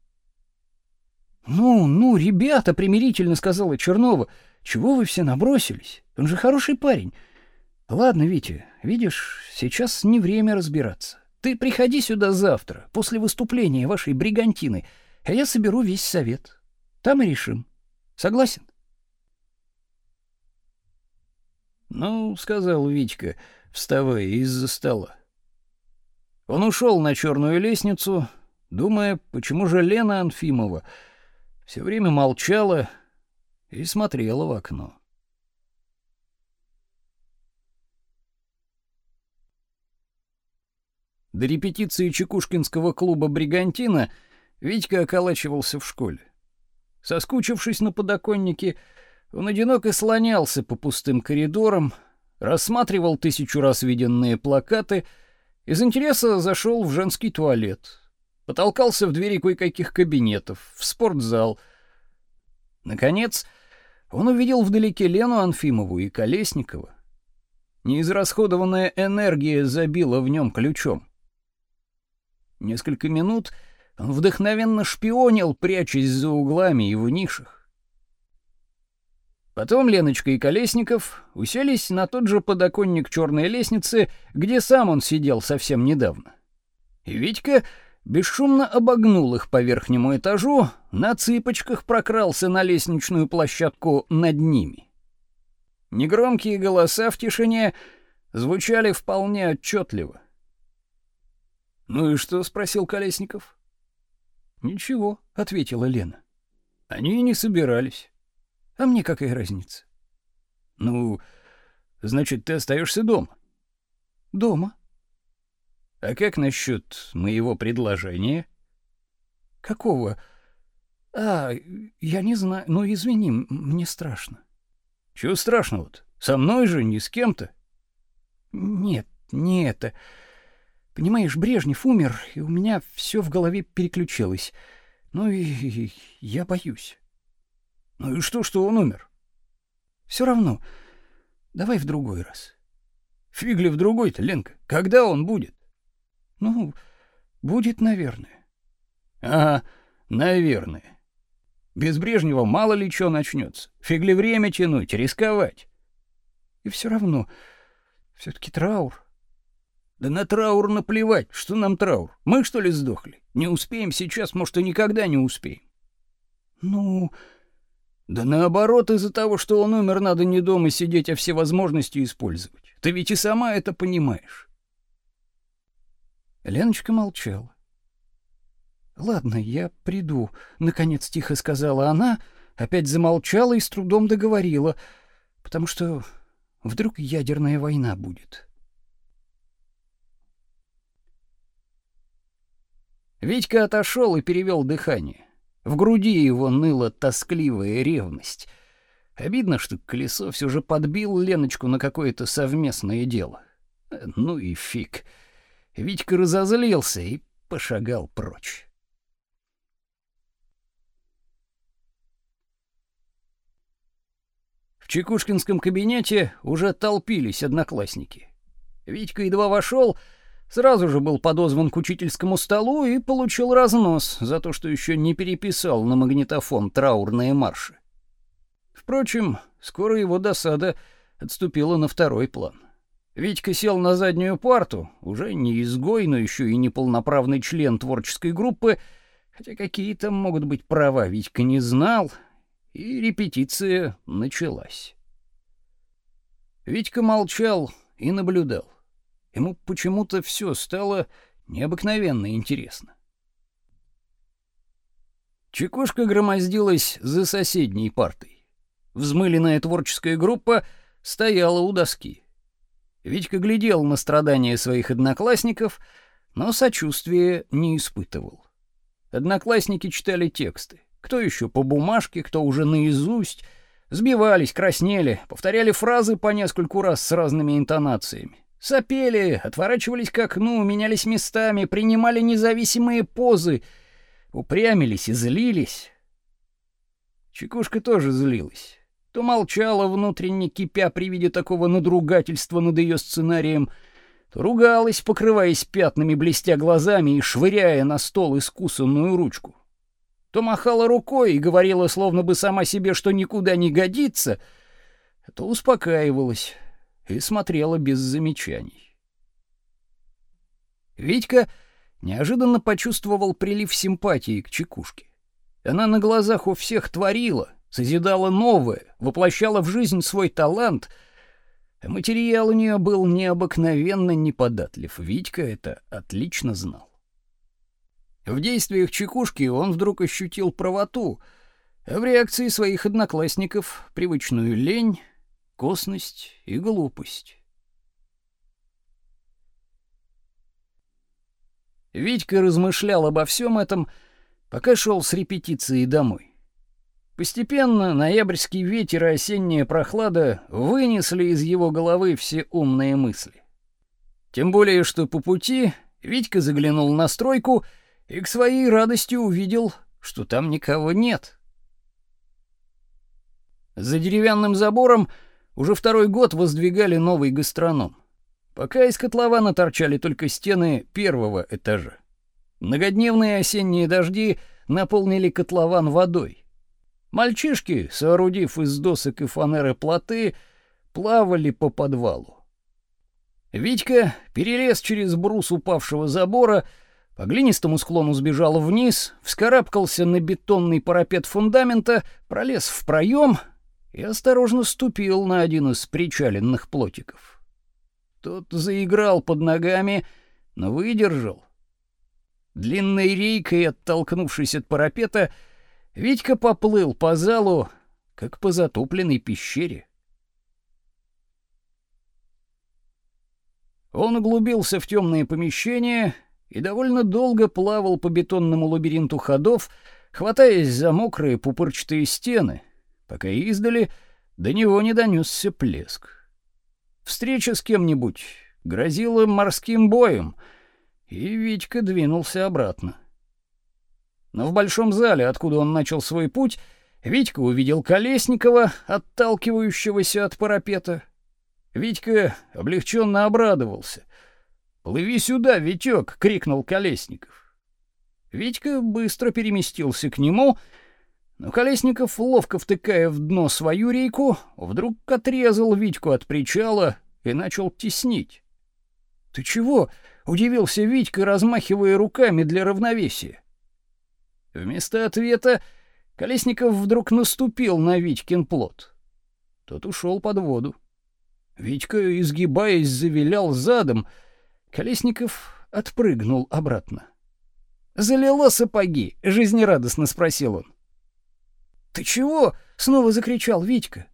Ну, ну, ребята, примирительно сказала Чернова, чего вы все набросились? Он же хороший парень. Ладно, Витя, видишь, сейчас не время разбираться. Ты приходи сюда завтра, после выступления вашей бригантины, а я соберу весь совет. Там и решим. Согласен? Ну, сказал Витька, вставая из-за стола. Он ушел на черную лестницу, думая, почему же Лена Анфимова все время молчала и смотрела в окно. До репетиции Чекушкинского клуба «Бригантина» Витька околачивался в школе. Соскучившись на подоконнике, он одиноко слонялся по пустым коридорам, рассматривал тысячу раз виденные плакаты, из интереса зашел в женский туалет, потолкался в двери кое-каких кабинетов, в спортзал. Наконец, он увидел вдалеке Лену Анфимову и Колесникова. Неизрасходованная энергия забила в нем ключом. Несколько минут вдохновенно шпионил, прячась за углами и в нишах. Потом Леночка и Колесников уселись на тот же подоконник черной лестницы, где сам он сидел совсем недавно. И Витька бесшумно обогнул их по верхнему этажу, на цыпочках прокрался на лестничную площадку над ними. Негромкие голоса в тишине звучали вполне отчетливо. «Ну и что?» — спросил Колесников. «Ничего», — ответила Лена. «Они не собирались. А мне какая разница?» «Ну, значит, ты остаешься дома?» «Дома». «А как насчет моего предложения?» «Какого?» «А, я не знаю. Ну, извини, мне страшно». «Чего страшного-то? Со мной же, не с кем-то?» «Нет, не это...» Понимаешь, Брежнев умер, и у меня все в голове переключилось. Ну и я боюсь. Ну и что, что он умер? Все равно. Давай в другой раз. Фигли в другой-то, Ленка. Когда он будет? Ну, будет, наверное. Ага, наверное. Без Брежнева мало ли что начнется. Фигли время тянуть, рисковать. И все равно, все-таки траур. Да на траур наплевать, что нам траур? Мы что ли сдохли? Не успеем сейчас, может, и никогда не успеем. Ну, да наоборот, из-за того, что он умер, надо не дома сидеть, а все возможности использовать. Ты ведь и сама это понимаешь. Леночка молчала. Ладно, я приду, наконец тихо сказала она, опять замолчала и с трудом договорила, потому что вдруг ядерная война будет. Витька отошел и перевел дыхание. В груди его ныла тоскливая ревность. Обидно, что колесо все же подбил Леночку на какое-то совместное дело. Ну и фиг. Витька разозлился и пошагал прочь. В Чекушкинском кабинете уже толпились одноклассники. Витька едва вошел, Сразу же был подозван к учительскому столу и получил разнос за то, что еще не переписал на магнитофон траурные марши. Впрочем, скоро его досада отступила на второй план. Витька сел на заднюю парту, уже не изгой, но еще и не полноправный член творческой группы, хотя какие там могут быть права, Витька не знал, и репетиция началась. Витька молчал и наблюдал. Ему почему-то все стало необыкновенно интересно. Чекушка громоздилась за соседней партой. Взмыленная творческая группа стояла у доски. Витька глядел на страдания своих одноклассников, но сочувствия не испытывал. Одноклассники читали тексты. Кто еще по бумажке, кто уже наизусть, сбивались, краснели, повторяли фразы по нескольку раз с разными интонациями. Сопели, отворачивались к окну, менялись местами, принимали независимые позы, упрямились и злились. Чекушка тоже злилась. То молчала, внутренне кипя при виде такого надругательства над ее сценарием, то ругалась, покрываясь пятнами, блестя глазами и швыряя на стол искусанную ручку. То махала рукой и говорила, словно бы сама себе, что никуда не годится, то успокаивалась и смотрела без замечаний. Витька неожиданно почувствовал прилив симпатии к чекушке. Она на глазах у всех творила, созидала новое, воплощала в жизнь свой талант. Материал у нее был необыкновенно неподатлив. Витька это отлично знал. В действиях чекушки он вдруг ощутил правоту, а в реакции своих одноклассников привычную лень, косность и глупость. Витька размышлял обо всем этом, пока шел с репетиции домой. Постепенно ноябрьский ветер и осенняя прохлада вынесли из его головы все умные мысли. Тем более, что по пути Витька заглянул на стройку и к своей радости увидел, что там никого нет. За деревянным забором уже второй год воздвигали новый гастроном. Пока из котлована торчали только стены первого этажа. Многодневные осенние дожди наполнили котлован водой. Мальчишки, соорудив из досок и фанеры плоты, плавали по подвалу. Витька перелез через брус упавшего забора, по глинистому склону сбежал вниз, вскарабкался на бетонный парапет фундамента, пролез в проем и осторожно ступил на один из причаленных плотиков. Тот заиграл под ногами, но выдержал. Длинной рейкой, оттолкнувшись от парапета, Витька поплыл по залу, как по затопленной пещере. Он углубился в темные помещения и довольно долго плавал по бетонному лабиринту ходов, хватаясь за мокрые пупырчатые стены, пока издали до него не донесся плеск. Встреча с кем-нибудь грозила морским боем, и Витька двинулся обратно. Но в большом зале, откуда он начал свой путь, Витька увидел Колесникова, отталкивающегося от парапета. Витька облегченно обрадовался. «Плыви сюда, Витек!» — крикнул Колесников. Витька быстро переместился к нему, но Колесников, ловко втыкая в дно свою рейку, вдруг отрезал Витьку от причала и начал теснить. «Ты чего?» — удивился Витька, размахивая руками для равновесия. Вместо ответа Колесников вдруг наступил на Витькин плот. Тот ушел под воду. Витька, изгибаясь, завилял задом. Колесников отпрыгнул обратно. «Залило сапоги?» — жизнерадостно спросил он. «Ты чего?» — снова закричал Витька.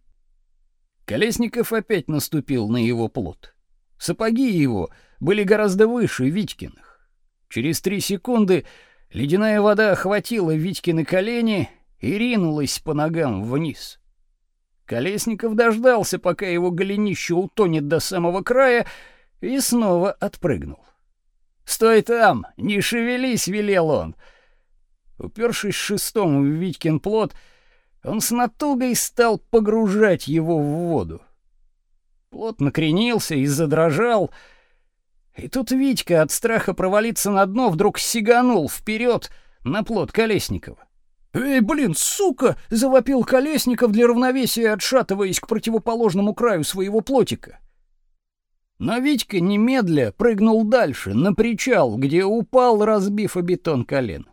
Колесников опять наступил на его плот. Сапоги его были гораздо выше Витькиных. Через три секунды Ледяная вода охватила Витькины колени и ринулась по ногам вниз. Колесников дождался, пока его голенище утонет до самого края, и снова отпрыгнул. «Стой там! Не шевелись!» — велел он. Упершись шестом в Витькин плот, он с натугой стал погружать его в воду. Плот накренился и задрожал — и тут Витька от страха провалиться на дно вдруг сиганул вперед на плот Колесникова. «Эй, блин, сука!» — завопил Колесников для равновесия, отшатываясь к противоположному краю своего плотика. Но Витька немедля прыгнул дальше, на причал, где упал, разбив о бетон колен.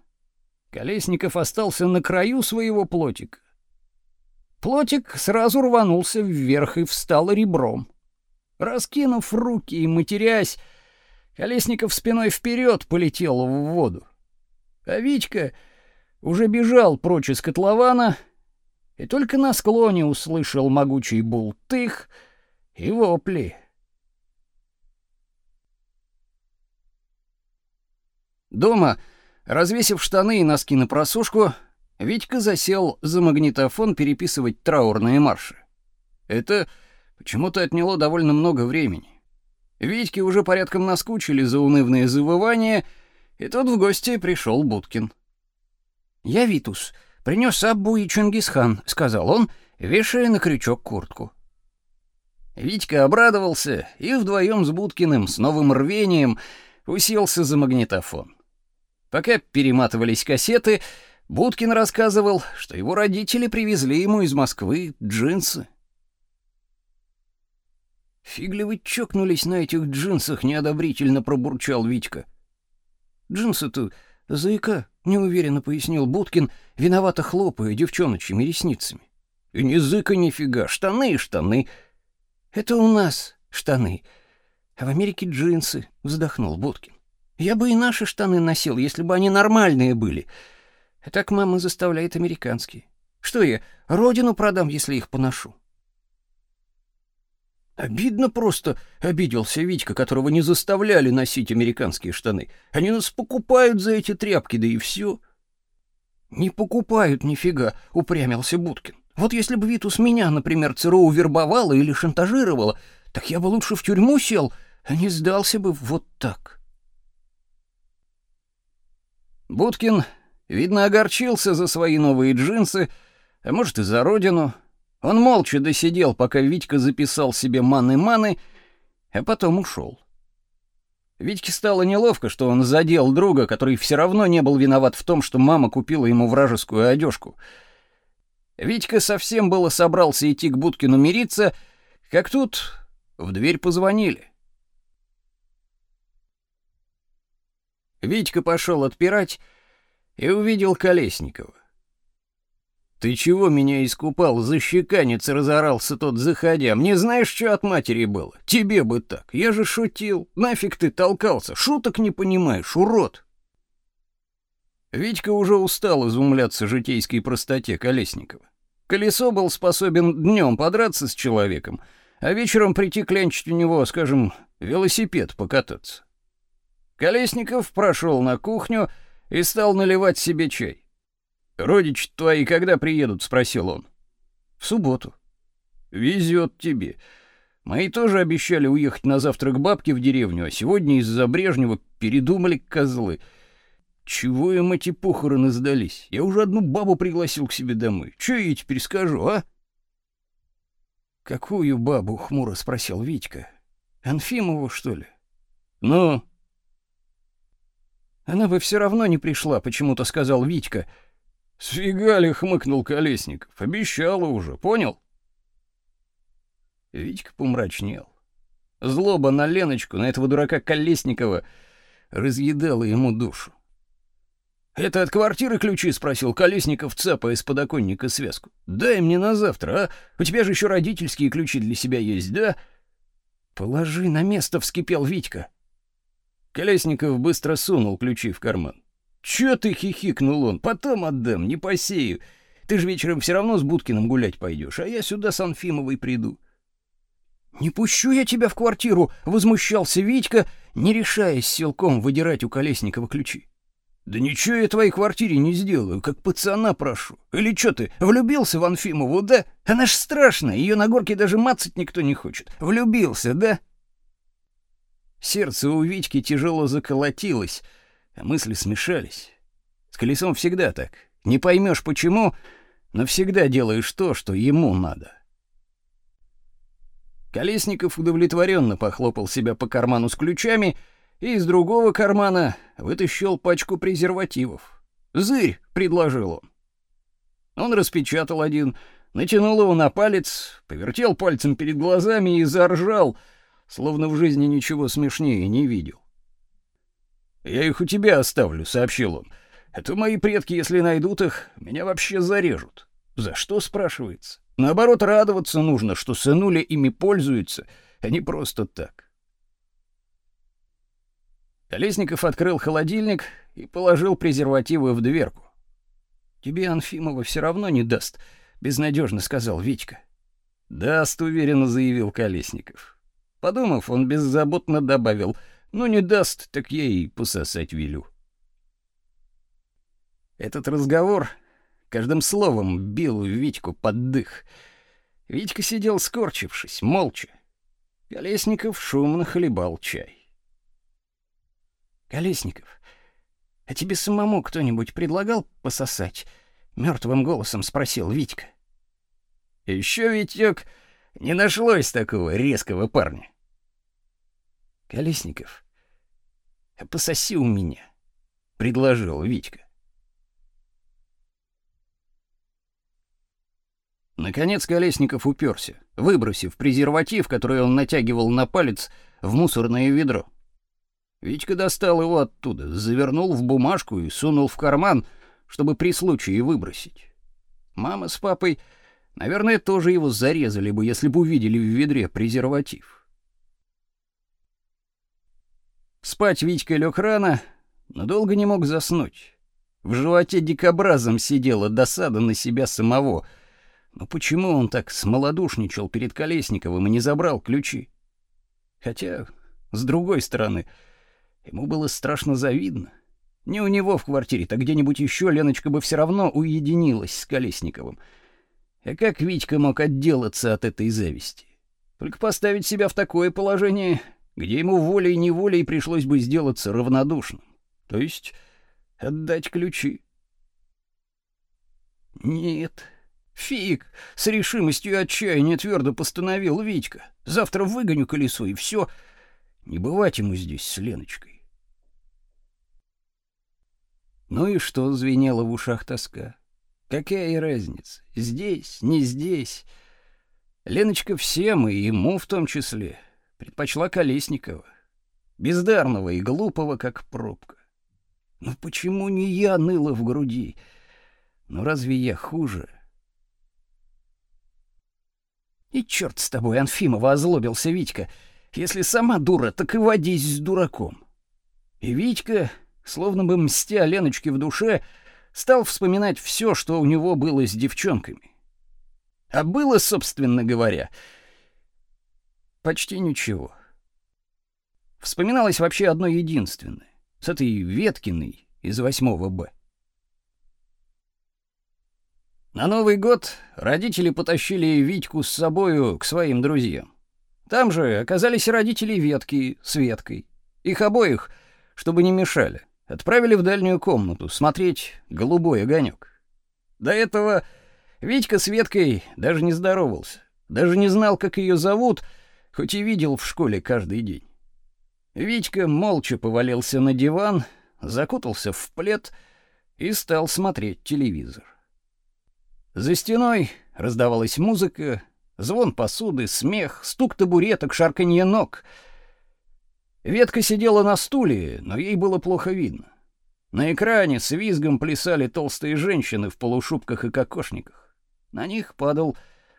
Колесников остался на краю своего плотика. Плотик сразу рванулся вверх и встал ребром. Раскинув руки и матерясь, Колесников спиной вперед полетел в воду. А Витька уже бежал прочь из котлована и только на склоне услышал могучий бултых и вопли. Дома, развесив штаны и носки на просушку, Витька засел за магнитофон переписывать траурные марши. Это почему-то отняло довольно много времени. Витьке уже порядком наскучили заунывные завывания, и тут в гости пришел Будкин. «Я Витус», принес Абу и Чингисхан, сказал он, вешая на крючок куртку. Витька обрадовался и вдвоем с Будкиным с новым рвением уселся за магнитофон. Пока перематывались кассеты, Будкин рассказывал, что его родители привезли ему из Москвы джинсы. «Фигли вы чокнулись на этих джинсах», — неодобрительно пробурчал Витька. «Джинсы-то заика», — неуверенно пояснил Будкин, виновато хлопая девчоночьими ресницами. «И ни зыка, ни фига, штаны и штаны». «Это у нас штаны, а в Америке джинсы», — вздохнул Будкин. «Я бы и наши штаны носил, если бы они нормальные были. Так мама заставляет американские. Что я, родину продам, если их поношу?» Обидно просто, обиделся Витька, которого не заставляли носить американские штаны. Они нас покупают за эти тряпки, да и все. Не покупают нифига, упрямился Будкин. Вот если бы Витус меня, например, ЦРУ вербовала или шантажировала, так я бы лучше в тюрьму сел, а не сдался бы вот так. Будкин, видно, огорчился за свои новые джинсы, а может и за родину, он молча досидел, пока Витька записал себе маны-маны, а потом ушел. Витьке стало неловко, что он задел друга, который все равно не был виноват в том, что мама купила ему вражескую одежку. Витька совсем было собрался идти к Будкину мириться, как тут в дверь позвонили. Витька пошел отпирать и увидел Колесникова. «Ты чего меня искупал, защеканец?» — разорался тот, заходя. «Мне знаешь, что от матери было? Тебе бы так. Я же шутил. Нафиг ты толкался? Шуток не понимаешь, урод!» Витька уже устал изумляться житейской простоте Колесникова. Колесо был способен днем подраться с человеком, а вечером прийти клянчить у него, скажем, велосипед покататься. Колесников прошел на кухню и стал наливать себе чай. «Родичи твои когда приедут?» — спросил он. «В субботу». «Везет тебе. Мои тоже обещали уехать на завтра к бабке в деревню, а сегодня из-за Брежнева передумали козлы. Чего им эти похороны сдались? Я уже одну бабу пригласил к себе домой. Че я ей теперь скажу, а?» «Какую бабу?» — хмуро спросил Витька. «Анфимову, что ли?» «Ну?» «Она бы все равно не пришла», — почему-то сказал Витька. Сфига хмыкнул Колесников. Обещала уже, понял? Витька помрачнел. Злоба на Леночку, на этого дурака Колесникова, разъедала ему душу. «Это от квартиры ключи?» — спросил Колесников, цапая из подоконника связку. «Дай мне на завтра, а? У тебя же еще родительские ключи для себя есть, да?» «Положи на место», — вскипел Витька. Колесников быстро сунул ключи в карман. «Чё ты?» — хихикнул он. «Потом отдам, не посею. Ты же вечером все равно с Будкиным гулять пойдешь, а я сюда с Анфимовой приду». «Не пущу я тебя в квартиру!» — возмущался Витька, не решаясь силком выдирать у Колесникова ключи. «Да ничего я твоей квартире не сделаю, как пацана прошу. Или что ты, влюбился в Анфимову, да? Она ж страшная, ее на горке даже мацать никто не хочет. Влюбился, да?» Сердце у Витьки тяжело заколотилось — а мысли смешались. С колесом всегда так. Не поймешь почему, но всегда делаешь то, что ему надо. Колесников удовлетворенно похлопал себя по карману с ключами и из другого кармана вытащил пачку презервативов. «Зырь!» — предложил он. Он распечатал один, натянул его на палец, повертел пальцем перед глазами и заржал, словно в жизни ничего смешнее не видел. «Я их у тебя оставлю», — сообщил он. «Это мои предки, если найдут их, меня вообще зарежут». «За что?» — спрашивается. «Наоборот, радоваться нужно, что сынуля ими пользуются, а не просто так». Колесников открыл холодильник и положил презервативы в дверку. «Тебе Анфимова все равно не даст», — безнадежно сказал Витька. «Даст», — уверенно заявил Колесников. Подумав, он беззаботно добавил — ну, не даст, так я и пососать велю. Этот разговор каждым словом бил Витьку под дых. Витька сидел скорчившись, молча. Колесников шумно хлебал чай. «Колесников, а тебе самому кто-нибудь предлагал пососать?» мертвым голосом спросил Витька. Еще Витек не нашлось такого резкого парня. Колесников, пососи у меня, предложил Витька. Наконец Колесников уперся, выбросив презерватив, который он натягивал на палец, в мусорное ведро. Витька достал его оттуда, завернул в бумажку и сунул в карман, чтобы при случае выбросить. Мама с папой, наверное, тоже его зарезали бы, если бы увидели в ведре презерватив. Спать Витька лег рано, но долго не мог заснуть. В животе дикобразом сидела досада на себя самого. Но почему он так смолодушничал перед Колесниковым и не забрал ключи? Хотя, с другой стороны, Ему было страшно завидно. Не у него в квартире, так где-нибудь еще Леночка бы все равно уединилась с Колесниковым. А как Витька мог отделаться от этой зависти? Только поставить себя в такое положение, где ему волей-неволей пришлось бы сделаться равнодушным. То есть отдать ключи. Нет, фиг, с решимостью отчаяния твердо постановил Витька. Завтра выгоню колесо, и все. Не бывать ему здесь с Леночкой. Ну и что звенело в ушах тоска? Какая разница? Здесь, не здесь. Леночка всем, и ему в том числе, предпочла Колесникова. Бездарного и глупого, как пробка. Ну почему не я ныла в груди? Ну разве я хуже? И черт с тобой, Анфимова, озлобился Витька. Если сама дура, так и водись с дураком. И Витька словно бы мстя Леночке в душе, стал вспоминать все, что у него было с девчонками. А было, собственно говоря, почти ничего. Вспоминалось вообще одно единственное, с этой Веткиной из 8 Б. На Новый год родители потащили Витьку с собою к своим друзьям. Там же оказались родители Ветки с Веткой. Их обоих, чтобы не мешали. Отправили в дальнюю комнату смотреть голубой огонек. До этого Витька с Веткой даже не здоровался, даже не знал, как ее зовут, хоть и видел в школе каждый день. Витька молча повалился на диван, закутался в плед и стал смотреть телевизор. За стеной раздавалась музыка, звон посуды, смех, стук табуреток, шарканье ног — Ветка сидела на стуле, но ей было плохо видно. На экране с визгом плясали толстые женщины в полушубках и кокошниках. На них падал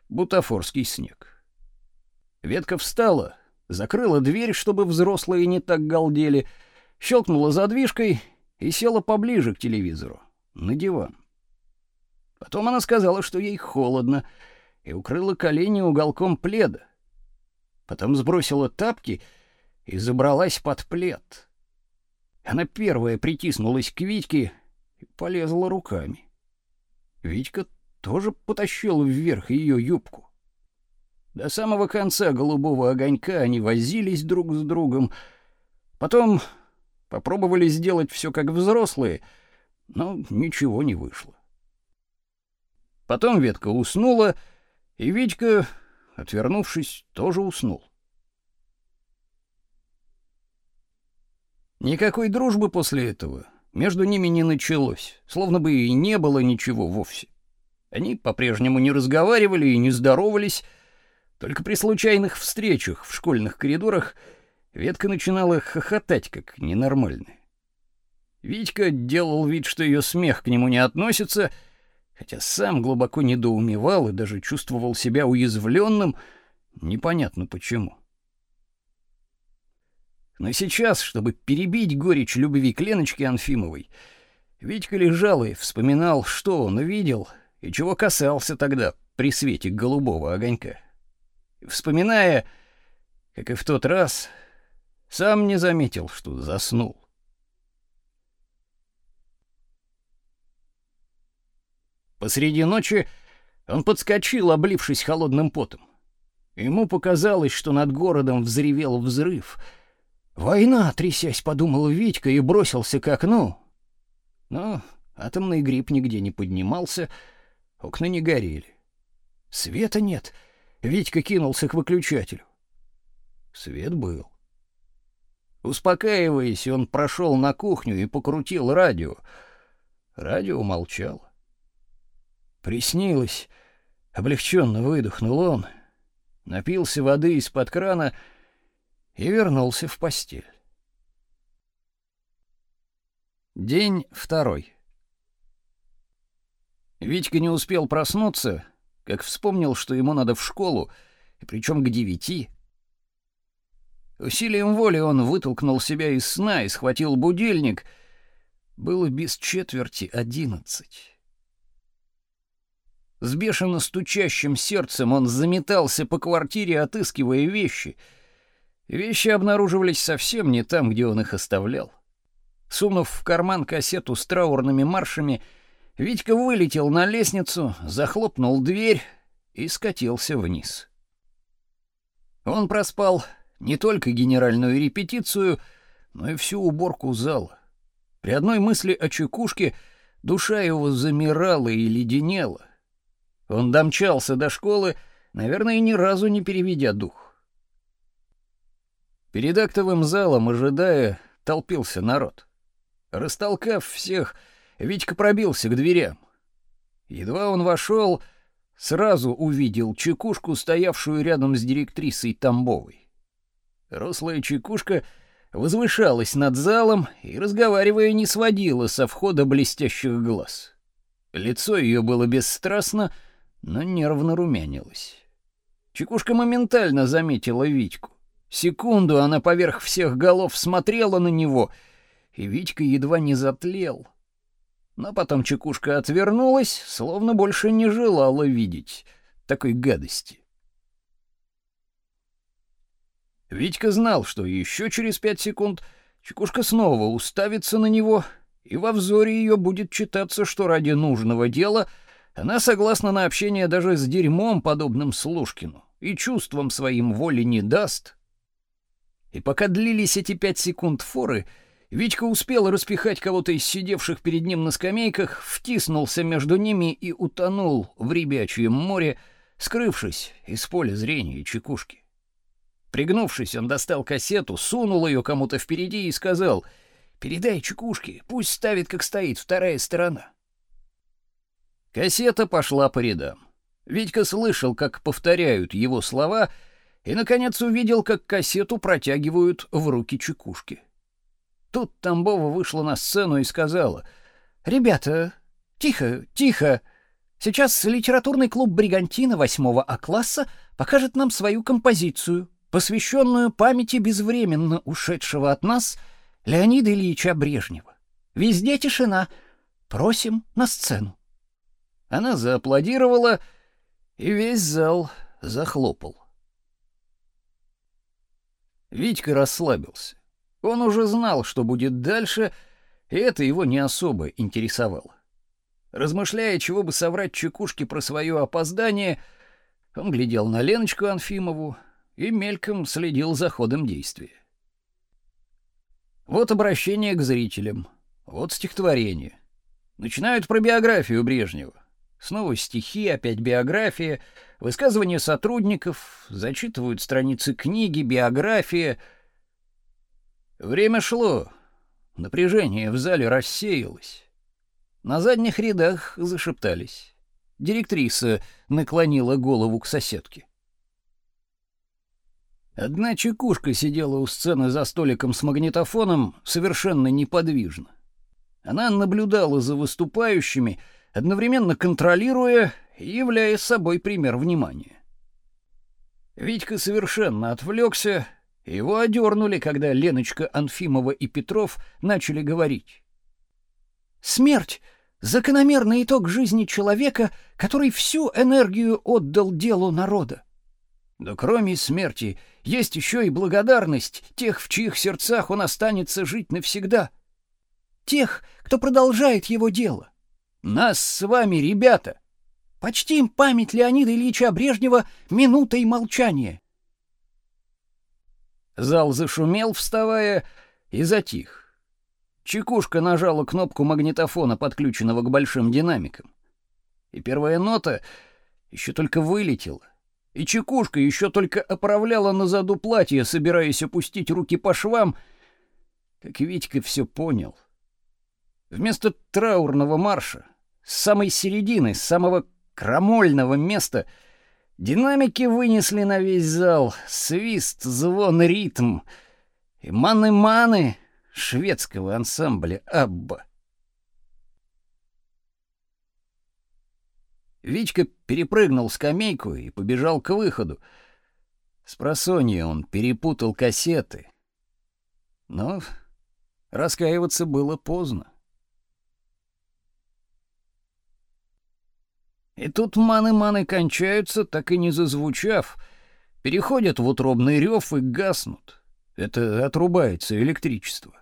бутафорский снег. Ветка встала, закрыла дверь, чтобы взрослые не так галдели, щелкнула задвижкой и села поближе к телевизору, на диван. Потом она сказала, что ей холодно, и укрыла колени уголком пледа. Потом сбросила тапки и и забралась под плед. Она первая притиснулась к Витьке и полезла руками. Витька тоже потащил вверх ее юбку. До самого конца голубого огонька они возились друг с другом. Потом попробовали сделать все как взрослые, но ничего не вышло. Потом ветка уснула, и Витька, отвернувшись, тоже уснул. Никакой дружбы после этого между ними не началось, словно бы и не было ничего вовсе. Они по-прежнему не разговаривали и не здоровались, только при случайных встречах в школьных коридорах Ветка начинала хохотать как ненормальная. Витька делал вид, что ее смех к нему не относится, хотя сам глубоко недоумевал и даже чувствовал себя уязвленным, непонятно почему. Но сейчас, чтобы перебить горечь любви к Леночке Анфимовой, Витька лежал и вспоминал, что он увидел и чего касался тогда при свете голубого огонька. вспоминая, как и в тот раз, сам не заметил, что заснул. Посреди ночи он подскочил, облившись холодным потом. Ему показалось, что над городом взревел взрыв — «Война!» — трясясь, подумал Витька и бросился к окну. Но Атомный гриб нигде не поднимался, окна не горели. Света нет. Витька кинулся к выключателю. Свет был. Успокаиваясь, он прошел на кухню и покрутил радио. Радио молчало. Приснилось. Облегченно выдохнул он, напился воды из-под крана и вернулся в постель. День второй. Витька не успел проснуться, как вспомнил, что ему надо в школу, и причем к девяти. Усилием воли он вытолкнул себя из сна и схватил будильник. Было без четверти одиннадцать. С бешено стучащим сердцем он заметался по квартире, отыскивая вещи. Вещи обнаруживались совсем не там, где он их оставлял. Сунув в карман кассету с траурными маршами, Витька вылетел на лестницу, захлопнул дверь и скатился вниз. Он проспал не только генеральную репетицию, но и всю уборку зала. При одной мысли о чекушке душа его замирала и леденела. Он домчался до школы, наверное, ни разу не переведя дух. Перед актовым залом, ожидая, толпился народ. Растолкав всех, Витька пробился к дверям. Едва он вошел, сразу увидел чекушку, стоявшую рядом с директрисой Тамбовой. Рослая чекушка возвышалась над залом и, разговаривая, не сводила со входа блестящих глаз. Лицо ее было бесстрастно, но нервно румянилась. Чекушка моментально заметила Витьку. Секунду она поверх всех голов смотрела на него, и Витька едва не затлел. Но потом Чекушка отвернулась, словно больше не желала видеть такой гадости. Витька знал, что еще через пять секунд Чекушка снова уставится на него, и во взоре ее будет читаться, что ради нужного дела — она согласна на общение даже с дерьмом, подобным Слушкину, и чувством своим воли не даст. И пока длились эти пять секунд форы, Витька успел распихать кого-то из сидевших перед ним на скамейках, втиснулся между ними и утонул в ребячьем море, скрывшись из поля зрения чекушки. Пригнувшись, он достал кассету, сунул ее кому-то впереди и сказал «Передай чекушке, пусть ставит, как стоит, вторая сторона». Кассета пошла по рядам. Витька слышал, как повторяют его слова, и, наконец, увидел, как кассету протягивают в руки чекушки. Тут Тамбова вышла на сцену и сказала, «Ребята, тихо, тихо, сейчас литературный клуб «Бригантина» восьмого А-класса покажет нам свою композицию, посвященную памяти безвременно ушедшего от нас Леонида Ильича Брежнева. Везде тишина. Просим на сцену. Она зааплодировала, и весь зал захлопал. Витька расслабился. Он уже знал, что будет дальше, и это его не особо интересовало. Размышляя, чего бы соврать Чекушке про свое опоздание, он глядел на Леночку Анфимову и мельком следил за ходом действия. Вот обращение к зрителям, вот стихотворение. Начинают про биографию Брежнева. Снова стихи, опять биография, высказывания сотрудников, зачитывают страницы книги, биография. Время шло. Напряжение в зале рассеялось. На задних рядах зашептались. Директриса наклонила голову к соседке. Одна чекушка сидела у сцены за столиком с магнитофоном, совершенно неподвижно. Она наблюдала за выступающими, одновременно контролируя являя собой пример внимания. Витька совершенно отвлекся, его одернули, когда Леночка Анфимова и Петров начали говорить. «Смерть — закономерный итог жизни человека, который всю энергию отдал делу народа. Да кроме смерти есть еще и благодарность тех, в чьих сердцах он останется жить навсегда. Тех, кто продолжает его дело. Нас с вами, ребята. Почтим память Леонида Ильича Брежнева минутой молчания. Зал зашумел, вставая, и затих. Чекушка нажала кнопку магнитофона, подключенного к большим динамикам. И первая нота еще только вылетела. И Чекушка еще только оправляла на заду платье, собираясь опустить руки по швам, как Витька все понял. Вместо траурного марша, с самой середины, с самого крамольного места, динамики вынесли на весь зал свист, звон, ритм и маны-маны шведского ансамбля «Абба». Вичка перепрыгнул скамейку и побежал к выходу. С просонья он перепутал кассеты. Но раскаиваться было поздно. И тут маны-маны кончаются, так и не зазвучав, переходят в утробный рев и гаснут. Это отрубается электричество.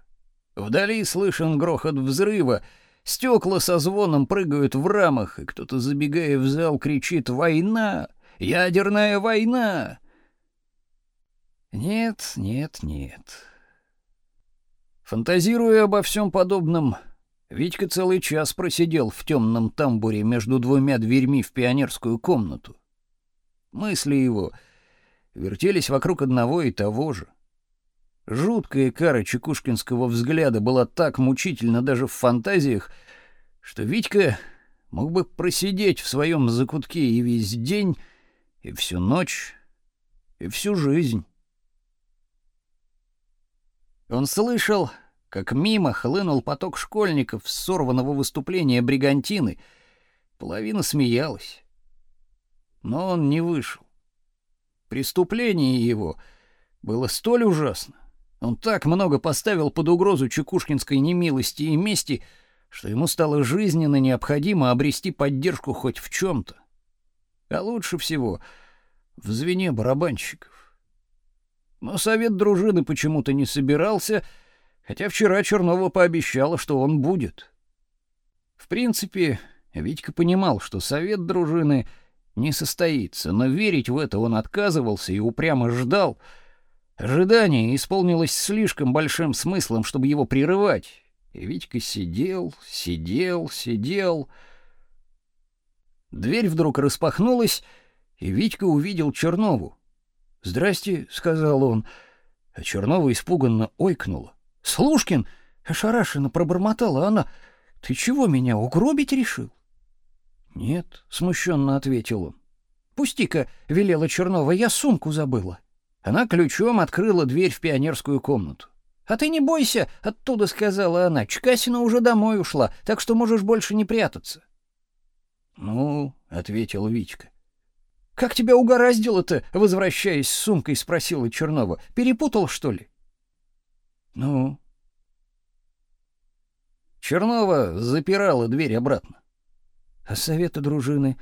Вдали слышен грохот взрыва — Стекла со звоном прыгают в рамах, и кто-то, забегая в зал, кричит «Война! Ядерная война!» Нет, нет, нет. Фантазируя обо всем подобном, Витька целый час просидел в темном тамбуре между двумя дверьми в пионерскую комнату. Мысли его вертелись вокруг одного и того же — Жуткая кара чекушкинского взгляда была так мучительна даже в фантазиях, что Витька мог бы просидеть в своем закутке и весь день, и всю ночь, и всю жизнь. Он слышал, как мимо хлынул поток школьников с сорванного выступления бригантины. Половина смеялась. Но он не вышел. Преступление его было столь ужасно, он так много поставил под угрозу чекушкинской немилости и мести, что ему стало жизненно необходимо обрести поддержку хоть в чем то А лучше всего в звене барабанщиков. Но совет дружины почему-то не собирался, хотя вчера Чернова пообещала, что он будет. В принципе, Витька понимал, что совет дружины не состоится, но верить в это он отказывался и упрямо ждал — Ожидание исполнилось слишком большим смыслом, чтобы его прерывать. И Витька сидел, сидел, сидел. Дверь вдруг распахнулась, и Витька увидел Чернову. «Здрасте», — сказал он, а Чернова испуганно ойкнула. «Слушкин!» — ошарашенно пробормотала она. «Ты чего меня угробить решил?» «Нет», — смущенно ответил он. «Пусти-ка», — велела Чернова, — «я сумку забыла». Она ключом открыла дверь в пионерскую комнату. «А ты не бойся», — оттуда сказала она. «Чкасина уже домой ушла, так что можешь больше не прятаться». «Ну», — ответил Витька. «Как тебя угораздило-то, возвращаясь с сумкой?» — спросила Чернова. «Перепутал, что ли?» «Ну?» Чернова запирала дверь обратно. «А совета дружины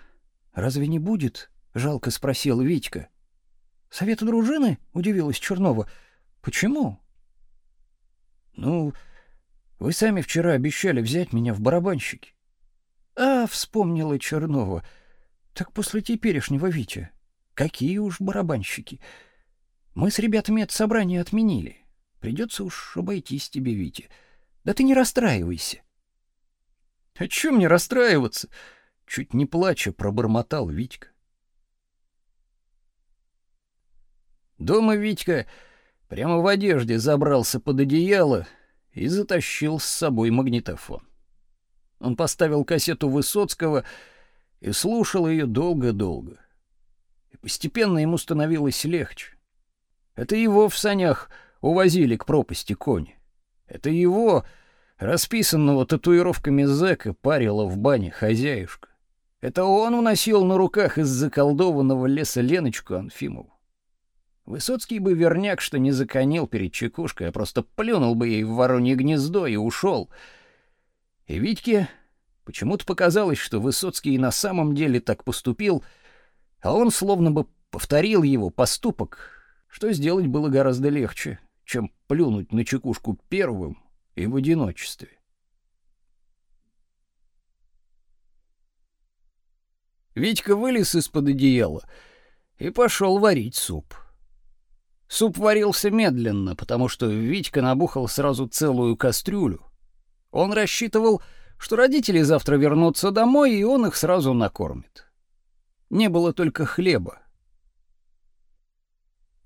разве не будет?» — жалко спросил Витька. Совета дружины? удивилась Чернова. Почему? Ну, вы сами вчера обещали взять меня в барабанщики. А, вспомнила Чернова. Так после теперешнего Витя. Какие уж барабанщики. Мы с ребятами это собрание отменили. Придется уж обойтись тебе, Витя. Да ты не расстраивайся. О чем мне расстраиваться? Чуть не плача пробормотал Витька. Дома Витька прямо в одежде забрался под одеяло и затащил с собой магнитофон. Он поставил кассету Высоцкого и слушал ее долго-долго. И постепенно ему становилось легче. Это его в санях увозили к пропасти кони. Это его, расписанного татуировками зэка, парила в бане хозяюшка. Это он уносил на руках из заколдованного леса Леночку Анфимову. Высоцкий бы верняк, что не законил перед чекушкой, а просто плюнул бы ей в воронье гнездо и ушел. И Витьке почему-то показалось, что Высоцкий на самом деле так поступил, а он словно бы повторил его поступок, что сделать было гораздо легче, чем плюнуть на чекушку первым и в одиночестве. Витька вылез из-под одеяла и пошел варить суп. Суп варился медленно, потому что Витька набухал сразу целую кастрюлю. Он рассчитывал, что родители завтра вернутся домой, и он их сразу накормит. Не было только хлеба.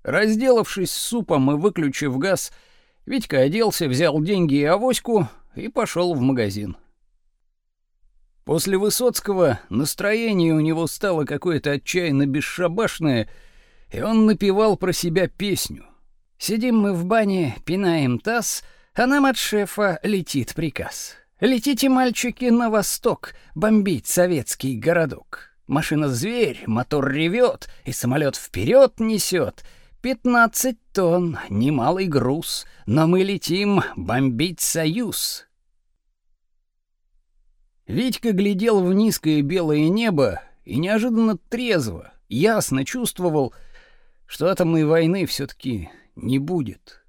Разделавшись с супом и выключив газ, Витька оделся, взял деньги и авоську и пошел в магазин. После Высоцкого настроение у него стало какое-то отчаянно бесшабашное, и он напевал про себя песню. «Сидим мы в бане, пинаем таз, а нам от шефа летит приказ. Летите, мальчики, на восток, бомбить советский городок. Машина-зверь, мотор ревет, и самолет вперед несет. Пятнадцать тонн, немалый груз, но мы летим бомбить Союз». Витька глядел в низкое белое небо и неожиданно трезво, ясно чувствовал, что атомной войны все таки не будет.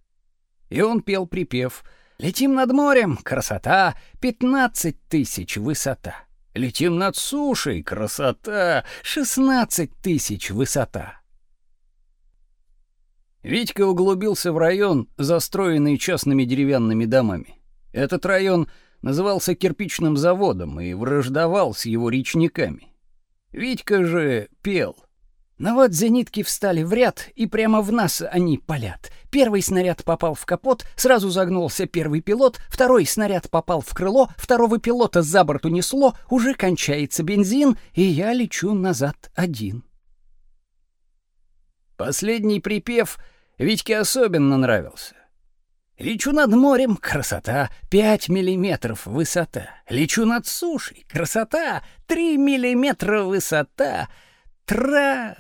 И он пел припев «Летим над морем, красота, пятнадцать тысяч высота». Летим над сушей, красота, шестнадцать тысяч высота. Витька углубился в район, застроенный частными деревянными домами. Этот район — назывался кирпичным заводом и враждовал с его речниками. Витька же пел. Но вот зенитки встали в ряд, и прямо в нас они палят. Первый снаряд попал в капот, сразу загнулся первый пилот, второй снаряд попал в крыло, второго пилота за борт унесло, уже кончается бензин, и я лечу назад один. Последний припев Витьке особенно нравился. Лечу над морем — красота, пять миллиметров высота. Лечу над сушей — красота, три миллиметра высота. Трах!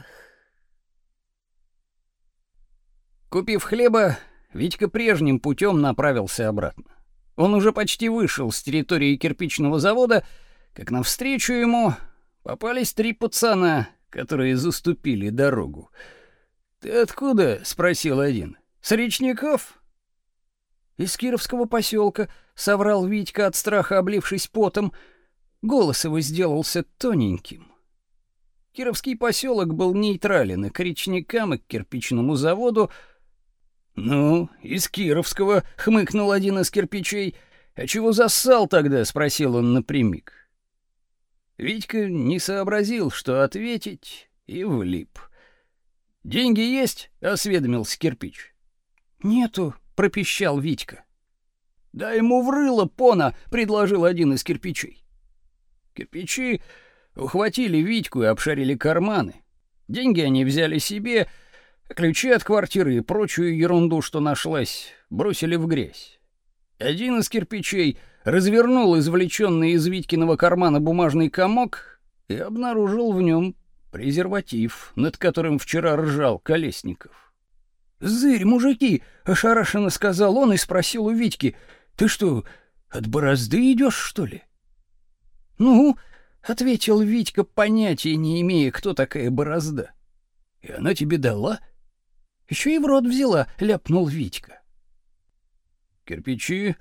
Купив хлеба, Витька прежним путем направился обратно. Он уже почти вышел с территории кирпичного завода, как навстречу ему попались три пацана, которые заступили дорогу. «Ты откуда?» — спросил один. «С речников?» Из Кировского поселка, соврал Витька от страха, облившись потом. Голос его сделался тоненьким. Кировский поселок был нейтрален и к речникам, и к кирпичному заводу. «Ну, из Кировского», — хмыкнул один из кирпичей. «А чего зассал тогда?» — спросил он напрямик. Витька не сообразил, что ответить, и влип. «Деньги есть?» — осведомился кирпич. «Нету», пропищал Витька. "Дай ему в рыло, пона", предложил один из кирпичей. Кирпичи ухватили Витьку и обшарили карманы. Деньги они взяли себе, ключи от квартиры и прочую ерунду, что нашлась, бросили в грязь. Один из кирпичей развернул извлеченный из Витькиного кармана бумажный комок и обнаружил в нем презерватив, над которым вчера ржал Колесников. «Зырь, мужики!» — ошарашенно сказал он и спросил у Витьки. «Ты что, от борозды идешь, что ли?» «Ну?» — ответил Витька, понятия не имея, кто такая борозда. «И она тебе дала?» «Еще и в рот взяла», — ляпнул Витька. Кирпичи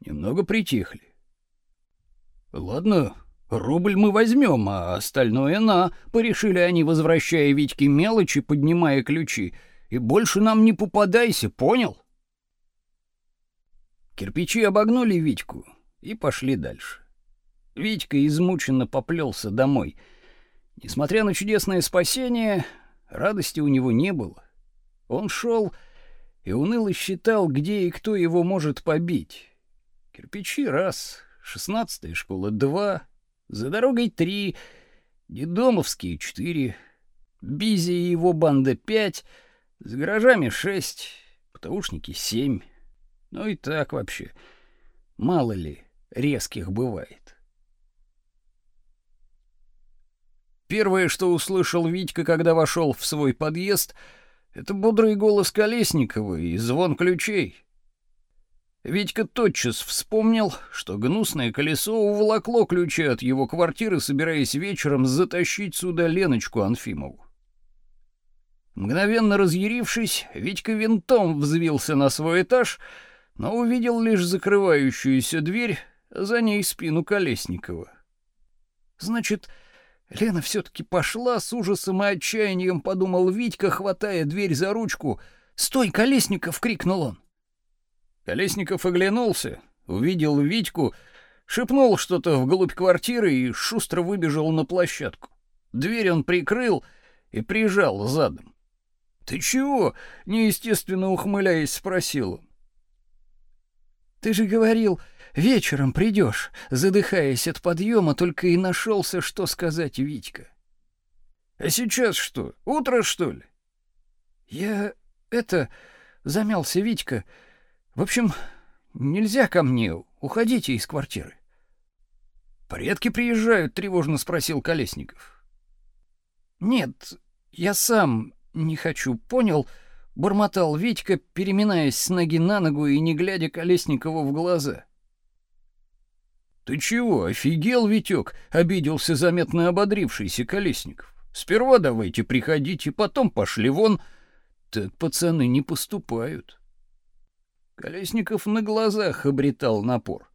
немного притихли. «Ладно, рубль мы возьмем, а остальное на», — порешили они, возвращая Витьке мелочи, поднимая ключи — и больше нам не попадайся, понял? Кирпичи обогнули Витьку и пошли дальше. Витька измученно поплелся домой. Несмотря на чудесное спасение, радости у него не было. Он шел и уныло считал, где и кто его может побить. Кирпичи — раз, шестнадцатая школа — два, за дорогой — три, Дедомовские — четыре, Бизи и его банда — пять — с гаражами шесть, ПТУшники семь. Ну и так вообще. Мало ли резких бывает. Первое, что услышал Витька, когда вошел в свой подъезд, это бодрый голос Колесникова и звон ключей. Витька тотчас вспомнил, что гнусное колесо уволокло ключи от его квартиры, собираясь вечером затащить сюда Леночку Анфимову. Мгновенно разъярившись, Витька винтом взвился на свой этаж, но увидел лишь закрывающуюся дверь, за ней спину Колесникова. Значит, Лена все-таки пошла с ужасом и отчаянием, подумал Витька, хватая дверь за ручку. «Стой, Колесников!» — крикнул он. Колесников оглянулся увидел Витьку, шепнул что-то вглубь квартиры и шустро выбежал на площадку. Дверь он прикрыл и прижал задом. «Ты чего?» — неестественно ухмыляясь, спросил он. «Ты же говорил, вечером придешь», — задыхаясь от подъема, только и нашелся, что сказать Витька. «А сейчас что, утро, что ли?» «Я... это...» — замялся Витька. «В общем, нельзя ко мне, уходите из квартиры». «Предки приезжают?» — тревожно спросил Колесников. «Нет, я сам не хочу, понял?» — бормотал Витька, переминаясь с ноги на ногу и не глядя Колесникову в глаза. «Ты чего, офигел, Витек?» — обиделся заметно ободрившийся Колесников. «Сперва давайте приходите, потом пошли вон. Так пацаны не поступают». Колесников на глазах обретал напор.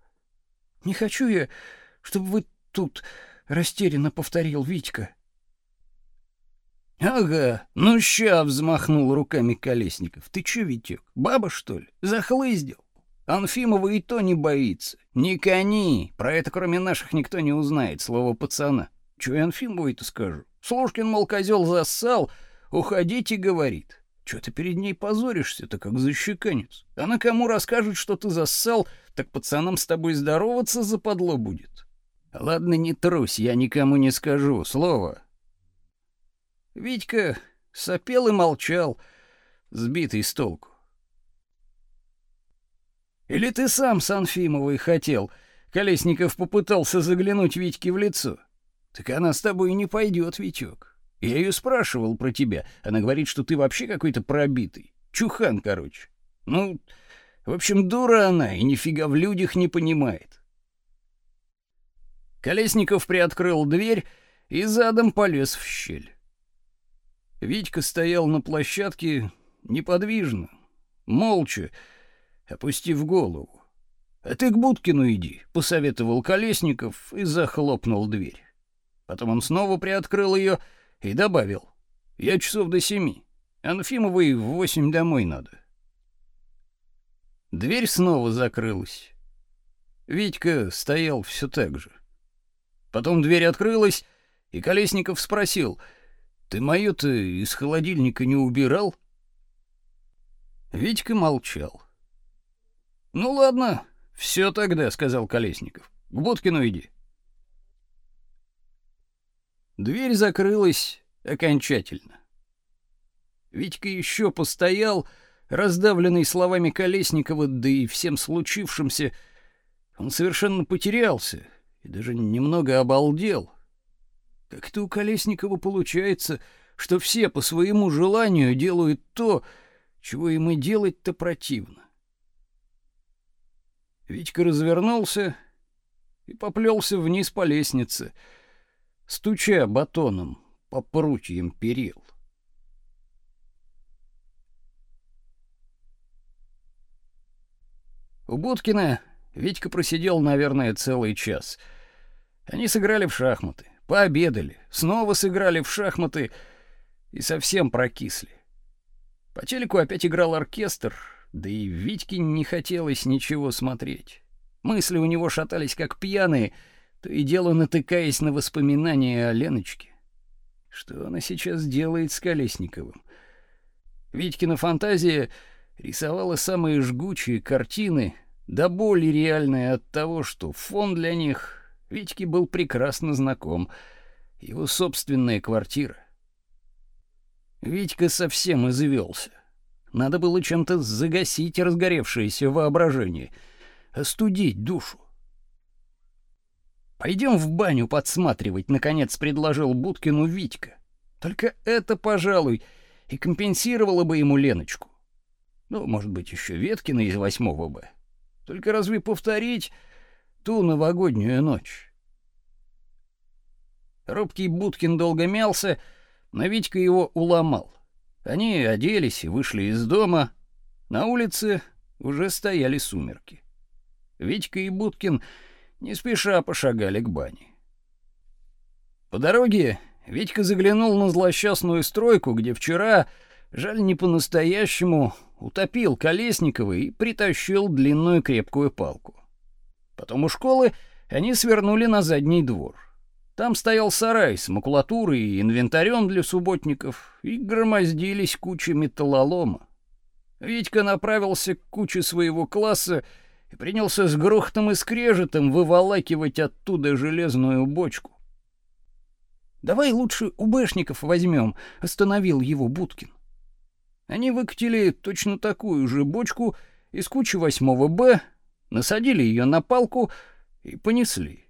«Не хочу я, чтобы вы тут...» — растерянно повторил Витька. «Ага, ну ща!» — взмахнул руками Колесников. «Ты чё, Витек, баба, что ли? Захлыздил? Анфимова и то не боится. Не кони, про это кроме наших никто не узнает, слово пацана. Чё я Анфимовой-то скажу? Слушкин, мол, козел зассал, уходите, говорит. Чё ты перед ней позоришься-то, как защеканец? Она кому расскажет, что ты зассал, так пацанам с тобой здороваться западло будет. Ладно, не трусь, я никому не скажу, слово, Витька сопел и молчал, сбитый с толку. «Или ты сам с Анфимовой хотел?» Колесников попытался заглянуть Витьке в лицо. «Так она с тобой не пойдет, Витек. Я ее спрашивал про тебя. Она говорит, что ты вообще какой-то пробитый. Чухан, короче. Ну, в общем, дура она и нифига в людях не понимает». Колесников приоткрыл дверь и задом полез в щель. Витька стоял на площадке неподвижно, молча, опустив голову. «А ты к Будкину иди», — посоветовал Колесников и захлопнул дверь. Потом он снова приоткрыл ее и добавил. «Я часов до семи. Анфимовой в восемь домой надо». Дверь снова закрылась. Витька стоял все так же. Потом дверь открылась, и Колесников спросил — ты моё-то из холодильника не убирал? Витька молчал. Ну ладно, все тогда, сказал Колесников. К Будкину иди. Дверь закрылась окончательно. Витька еще постоял, раздавленный словами Колесникова, да и всем случившимся. Он совершенно потерялся и даже немного обалдел. Как это у Колесникова получается, что все по своему желанию делают то, чего им и делать-то противно? Витька развернулся и поплелся вниз по лестнице, стуча батоном по прутьям перил. У Будкина Витька просидел, наверное, целый час. Они сыграли в шахматы. Пообедали, снова сыграли в шахматы и совсем прокисли. По телеку опять играл оркестр, да и Витьке не хотелось ничего смотреть. Мысли у него шатались как пьяные, то и дело натыкаясь на воспоминания о Леночке. Что она сейчас делает с Колесниковым? Витькина фантазия рисовала самые жгучие картины, до боли реальные от того, что фон для них Витьке был прекрасно знаком его собственная квартира. Витька совсем извелся. Надо было чем-то загасить разгоревшееся воображение, остудить душу. Пойдем в баню подсматривать, наконец предложил Будкину Витька. Только это, пожалуй, и компенсировало бы ему Леночку. Ну, может быть, еще Веткина из восьмого Б. Только разве повторить ту новогоднюю ночь. Робкий Будкин долго мялся, но Витька его уломал. Они оделись и вышли из дома. На улице уже стояли сумерки. Витька и Будкин не спеша пошагали к бане. По дороге Витька заглянул на злосчастную стройку, где вчера, жаль не по-настоящему, утопил Колесникова и притащил длинную крепкую палку. Потом у школы они свернули на задний двор. Там стоял сарай с макулатурой и инвентарем для субботников, и громоздились кучи металлолома. Витька направился к куче своего класса и принялся с грохотом и скрежетом выволакивать оттуда железную бочку. «Давай лучше у бэшников возьмем», — остановил его Будкин. Они выкатили точно такую же бочку из кучи восьмого Б, насадили ее на палку и понесли.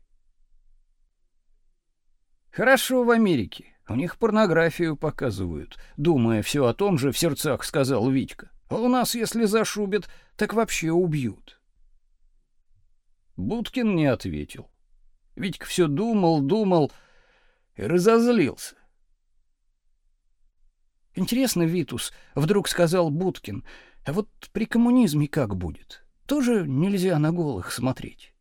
Хорошо в Америке. У них порнографию показывают, думая все о том же в сердцах сказал Витька. А у нас, если зашубят, так вообще убьют. Будкин не ответил. Витька все думал, думал и разозлился. Интересно, Витус, вдруг сказал Будкин. А вот при коммунизме как будет? Тоже нельзя на голых смотреть.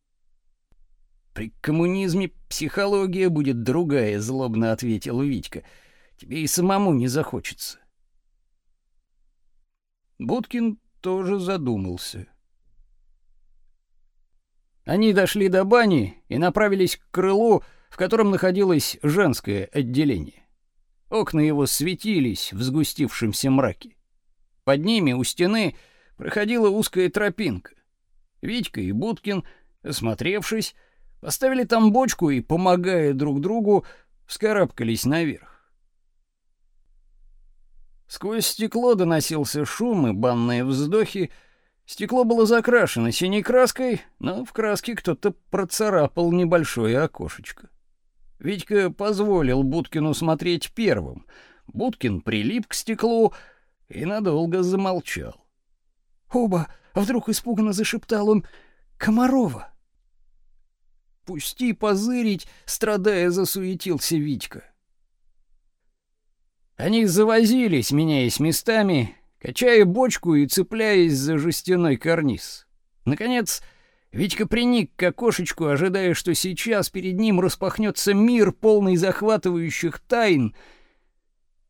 При коммунизме психология будет другая, злобно ответил Витька. Тебе и самому не захочется. Будкин тоже задумался. Они дошли до бани и направились к крылу, в котором находилось женское отделение. Окна его светились в сгустившемся мраке. Под ними у стены проходила узкая тропинка. Витька и Будкин, осмотревшись, Поставили там бочку и, помогая друг другу, вскарабкались наверх. Сквозь стекло доносился шум и банные вздохи. Стекло было закрашено синей краской, но в краске кто-то процарапал небольшое окошечко. Витька позволил Будкину смотреть первым. Будкин прилип к стеклу и надолго замолчал. «Оба!» — вдруг испуганно зашептал он. «Комарова!» Пусти позырить, страдая, засуетился Витька. Они завозились, меняясь местами, качая бочку и цепляясь за жестяной карниз. Наконец, Витька приник к окошечку, ожидая, что сейчас перед ним распахнется мир, полный захватывающих тайн.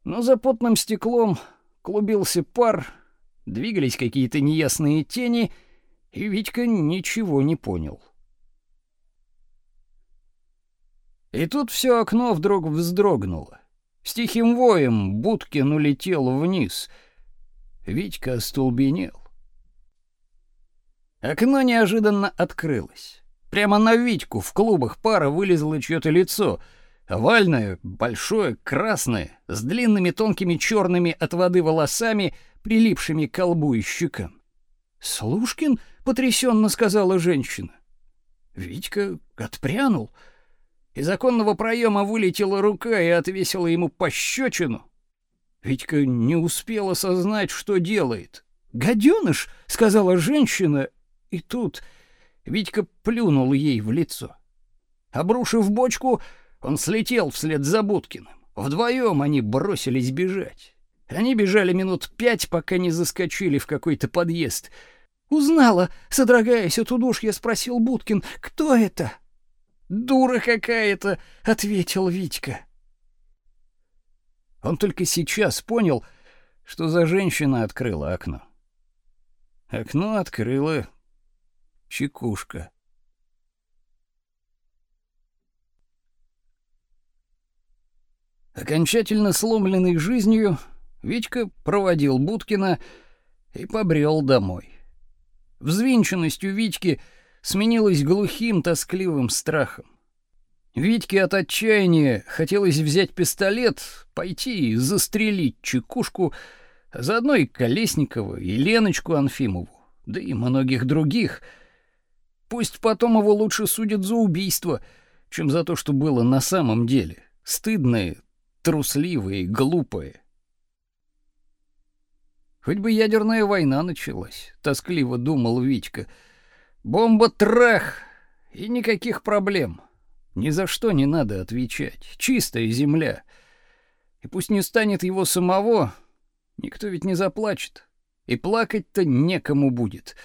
Но за потным стеклом клубился пар, двигались какие-то неясные тени, и Витька ничего не понял. И тут все окно вдруг вздрогнуло. С тихим воем Будкин улетел вниз. Витька остолбенел. Окно неожиданно открылось. Прямо на Витьку в клубах пара вылезло чье-то лицо. Овальное, большое, красное, с длинными тонкими черными от воды волосами, прилипшими к колбу и щекам. «Слушкин?» — потрясенно сказала женщина. Витька отпрянул — из оконного проема вылетела рука и отвесила ему пощечину. Витька не успел осознать, что делает. «Гаденыш!» — сказала женщина, и тут Витька плюнул ей в лицо. Обрушив бочку, он слетел вслед за Будкиным. Вдвоем они бросились бежать. Они бежали минут пять, пока не заскочили в какой-то подъезд. «Узнала!» — содрогаясь от удушья, спросил Будкин. «Кто это?» Дура какая-то, ответил Витька. Он только сейчас понял, что за женщина открыла окно. Окно открыла чекушка. Окончательно сломленный жизнью, Витька проводил Будкина и побрел домой. Взвинченностью Витьки — сменилось глухим, тоскливым страхом. Витьке от отчаяния хотелось взять пистолет, пойти и застрелить Чекушку, а заодно и Колесникова, и Леночку Анфимову, да и многих других. Пусть потом его лучше судят за убийство, чем за то, что было на самом деле. Стыдное, трусливое и глупое. Хоть бы ядерная война началась, тоскливо думал Витька — Бомба-трах! И никаких проблем. Ни за что не надо отвечать. Чистая земля. И пусть не станет его самого, никто ведь не заплачет. И плакать-то некому будет.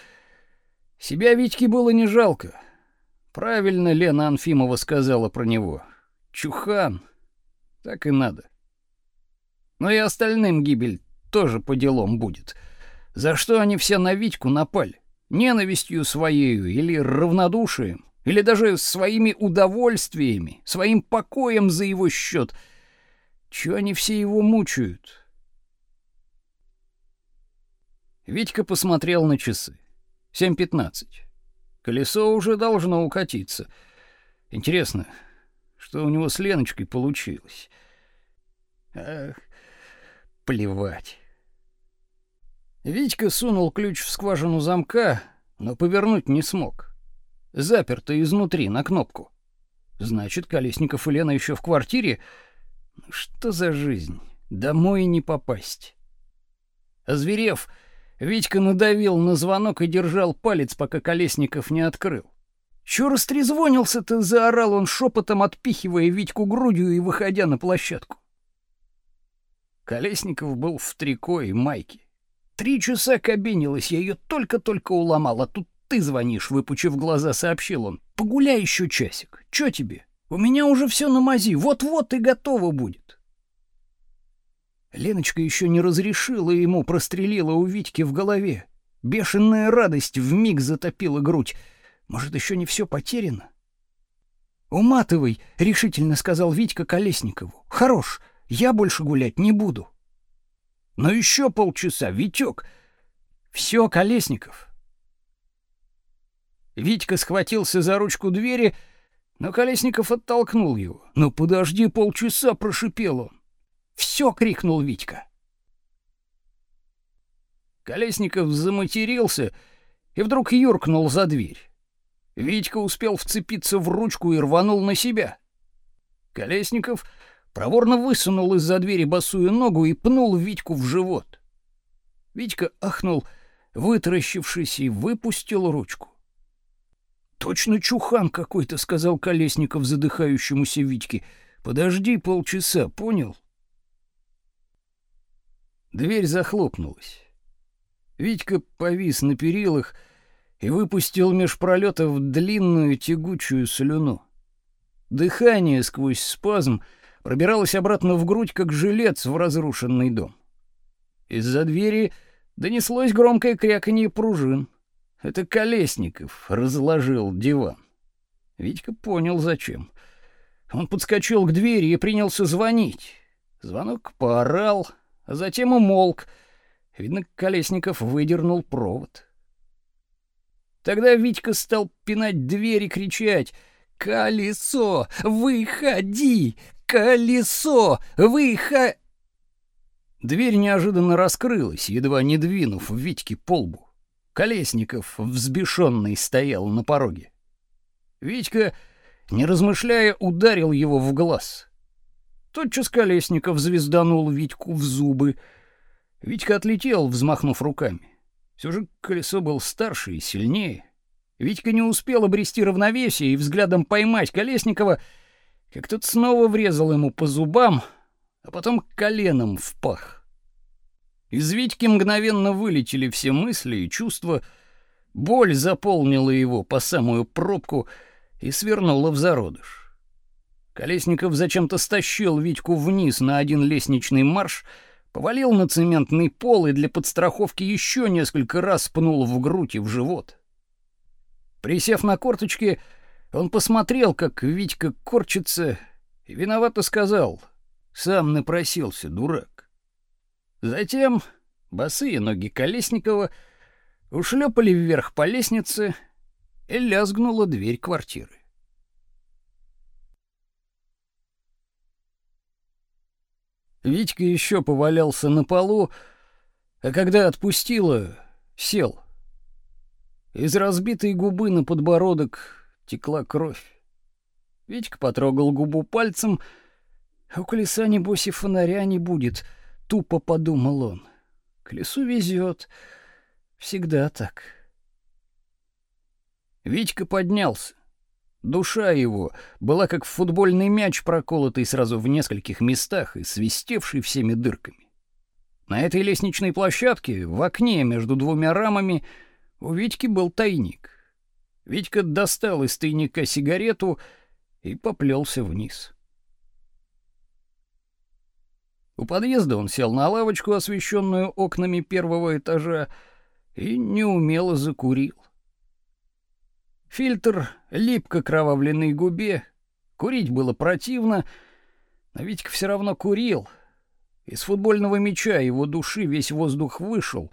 Себя Витьке было не жалко. Правильно Лена Анфимова сказала про него. Чухан. Так и надо. Но и остальным гибель тоже по делам будет. За что они все на Витьку напали? ненавистью своей или равнодушием, или даже своими удовольствиями, своим покоем за его счет. Чего они все его мучают? Витька посмотрел на часы. 7.15. Колесо уже должно укатиться. Интересно, что у него с Леночкой получилось? Ах, плевать. Витька сунул ключ в скважину замка, но повернуть не смог. Заперто изнутри на кнопку. Значит, Колесников и Лена еще в квартире. Что за жизнь? Домой не попасть. Озверев, Витька надавил на звонок и держал палец, пока Колесников не открыл. «Чё растрезвонился-то?» — заорал он шепотом, отпихивая Витьку грудью и выходя на площадку. Колесников был в трико и майке. Три часа кабинилась, я ее только-только уломал, а тут ты звонишь, выпучив глаза, сообщил он. Погуляй еще часик. Че тебе? У меня уже все на мази, вот-вот и готово будет. Леночка еще не разрешила ему, прострелила у Витьки в голове. Бешеная радость вмиг затопила грудь. Может, еще не все потеряно? «Уматывай», — решительно сказал Витька Колесникову. «Хорош, я больше гулять не буду». Но еще полчаса, Витек. Все, Колесников. Витька схватился за ручку двери, но Колесников оттолкнул его. «Ну подожди полчаса», — прошипел он. «Все!» — крикнул Витька. Колесников заматерился и вдруг юркнул за дверь. Витька успел вцепиться в ручку и рванул на себя. Колесников проворно высунул из-за двери босую ногу и пнул Витьку в живот. Витька ахнул, вытаращившись, и выпустил ручку. «Точно чухан какой-то», — сказал Колесников задыхающемуся Витьке. «Подожди полчаса, понял?» Дверь захлопнулась. Витька повис на перилах и выпустил меж пролетов длинную тягучую слюну. Дыхание сквозь спазм — пробиралась обратно в грудь, как жилец в разрушенный дом. Из-за двери донеслось громкое кряканье пружин. Это Колесников разложил диван. Витька понял, зачем. Он подскочил к двери и принялся звонить. Звонок поорал, а затем умолк. Видно, Колесников выдернул провод. Тогда Витька стал пинать дверь и кричать «Колесо! Выходи! Колесо! Выха...» Дверь неожиданно раскрылась, едва не двинув Витьке по лбу. Колесников, взбешенный, стоял на пороге. Витька, не размышляя, ударил его в глаз. Тотчас Колесников звезданул Витьку в зубы. Витька отлетел, взмахнув руками. Все же колесо был старше и сильнее. Витька не успел обрести равновесие и взглядом поймать Колесникова, как тот снова врезал ему по зубам, а потом коленом в пах. Из Витьки мгновенно вылетели все мысли и чувства, боль заполнила его по самую пробку и свернула в зародыш. Колесников зачем-то стащил Витьку вниз на один лестничный марш, повалил на цементный пол и для подстраховки еще несколько раз пнул в грудь и в живот. Присев на корточки, он посмотрел, как Витька корчится, и виновато сказал: "Сам напросился, дурак". Затем босые ноги Колесникова ушлепали вверх по лестнице, и лязгнула дверь квартиры. Витька еще повалялся на полу, а когда отпустила, сел. Из разбитой губы на подбородок текла кровь. Витька потрогал губу пальцем. «У колеса, небось, и фонаря не будет», — тупо подумал он. «Колесу везет. Всегда так». Витька поднялся. Душа его была как футбольный мяч, проколотый сразу в нескольких местах и свистевший всеми дырками. На этой лестничной площадке, в окне между двумя рамами, у Витьки был тайник. Витька достал из тайника сигарету и поплелся вниз. У подъезда он сел на лавочку, освещенную окнами первого этажа, и неумело закурил. Фильтр лип к окровавленной губе, курить было противно, но Витька все равно курил. Из футбольного мяча его души весь воздух вышел,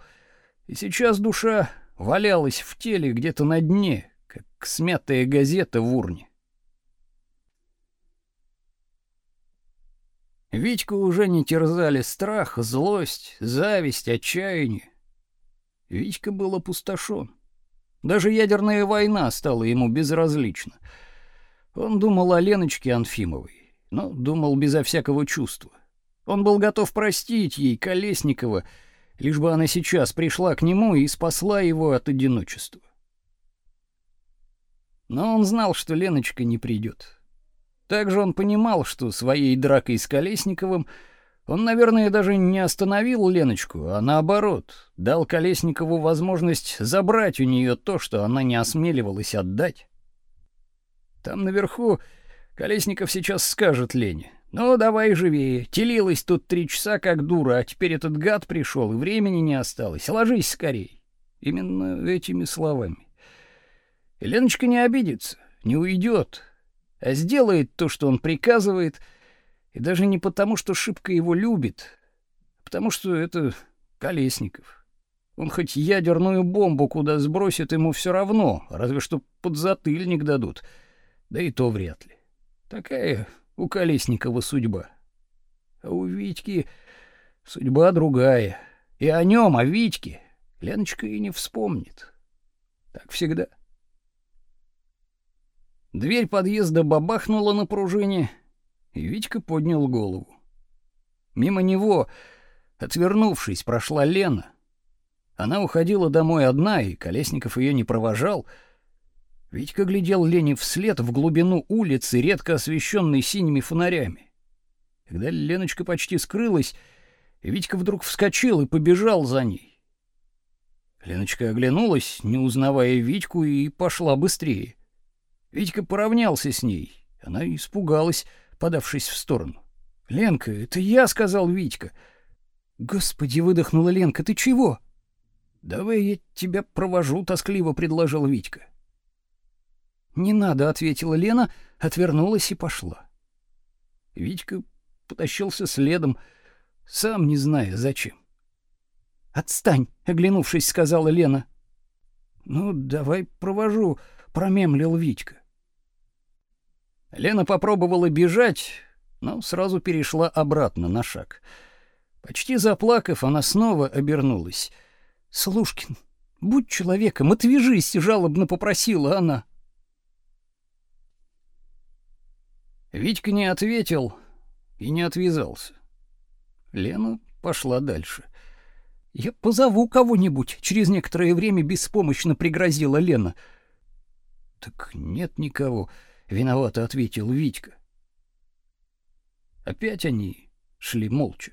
и сейчас душа валялась в теле где-то на дне, как смятая газета в урне. Витьку уже не терзали страх, злость, зависть, отчаяние. Витька был опустошен. Даже ядерная война стала ему безразлична. Он думал о Леночке Анфимовой, но думал безо всякого чувства. Он был готов простить ей Колесникова, лишь бы она сейчас пришла к нему и спасла его от одиночества. Но он знал, что Леночка не придет. Также он понимал, что своей дракой с Колесниковым он, наверное, даже не остановил Леночку, а наоборот, дал Колесникову возможность забрать у нее то, что она не осмеливалась отдать. Там наверху Колесников сейчас скажет Лене: "Ну, давай живее. Телилась тут три часа как дура, а теперь этот гад пришел, и времени не осталось. Ложись скорей". Именно этими словами. Леночка не обидится, не уйдет, а сделает то, что он приказывает, и даже не потому, что шибко его любит, а потому что это Колесников. Он хоть ядерную бомбу куда сбросит, ему все равно, разве что подзатыльник дадут. Да и то вряд ли. Такая у Колесникова судьба. А у Витьки судьба другая. И о нем, о Витьке, Леночка и не вспомнит. Так всегда. — Дверь подъезда бабахнула на пружине, и Витька поднял голову. Мимо него, отвернувшись, прошла Лена. Она уходила домой одна, и Колесников ее не провожал. Витька глядел Лене вслед в глубину улицы, редко освещенной синими фонарями. Когда Леночка почти скрылась, Витька вдруг вскочил и побежал за ней. Леночка оглянулась, не узнавая Витьку, и пошла быстрее. Витька поравнялся с ней. Она испугалась, подавшись в сторону. «Ленка, это я!» — сказал Витька. «Господи!» — выдохнула Ленка. «Ты чего?» «Давай я тебя провожу», — тоскливо предложил Витька. «Не надо», — ответила Лена, отвернулась и пошла. Витька потащился следом, сам не зная зачем. «Отстань!» — оглянувшись, сказала Лена. «Ну, давай провожу», — промемлил Витька. Лена попробовала бежать, но сразу перешла обратно на шаг. Почти заплакав, она снова обернулась. «Слушкин, будь человеком, отвяжись!» — жалобно попросила она. Витька не ответил и не отвязался. Лена пошла дальше. «Я позову кого-нибудь», — через некоторое время беспомощно пригрозила Лена. «Так нет никого», виновато ответил Витька. Опять они шли молча.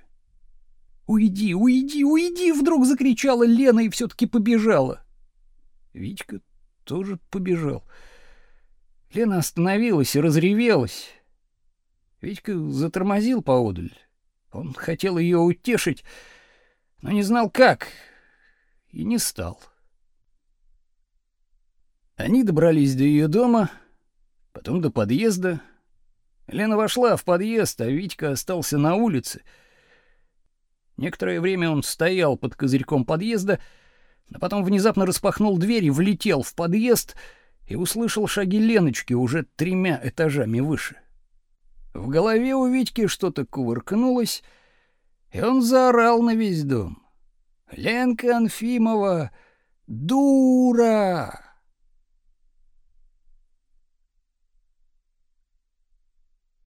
Уйди, уйди, уйди, вдруг закричала Лена и все таки побежала. Витька тоже побежал. Лена остановилась и разревелась. Витька затормозил поодаль. Он хотел ее утешить, но не знал как и не стал. Они добрались до ее дома, потом до подъезда. Лена вошла в подъезд, а Витька остался на улице. Некоторое время он стоял под козырьком подъезда, а потом внезапно распахнул дверь и влетел в подъезд и услышал шаги Леночки уже тремя этажами выше. В голове у Витьки что-то кувыркнулось, и он заорал на весь дом. «Ленка Анфимова! Дура!»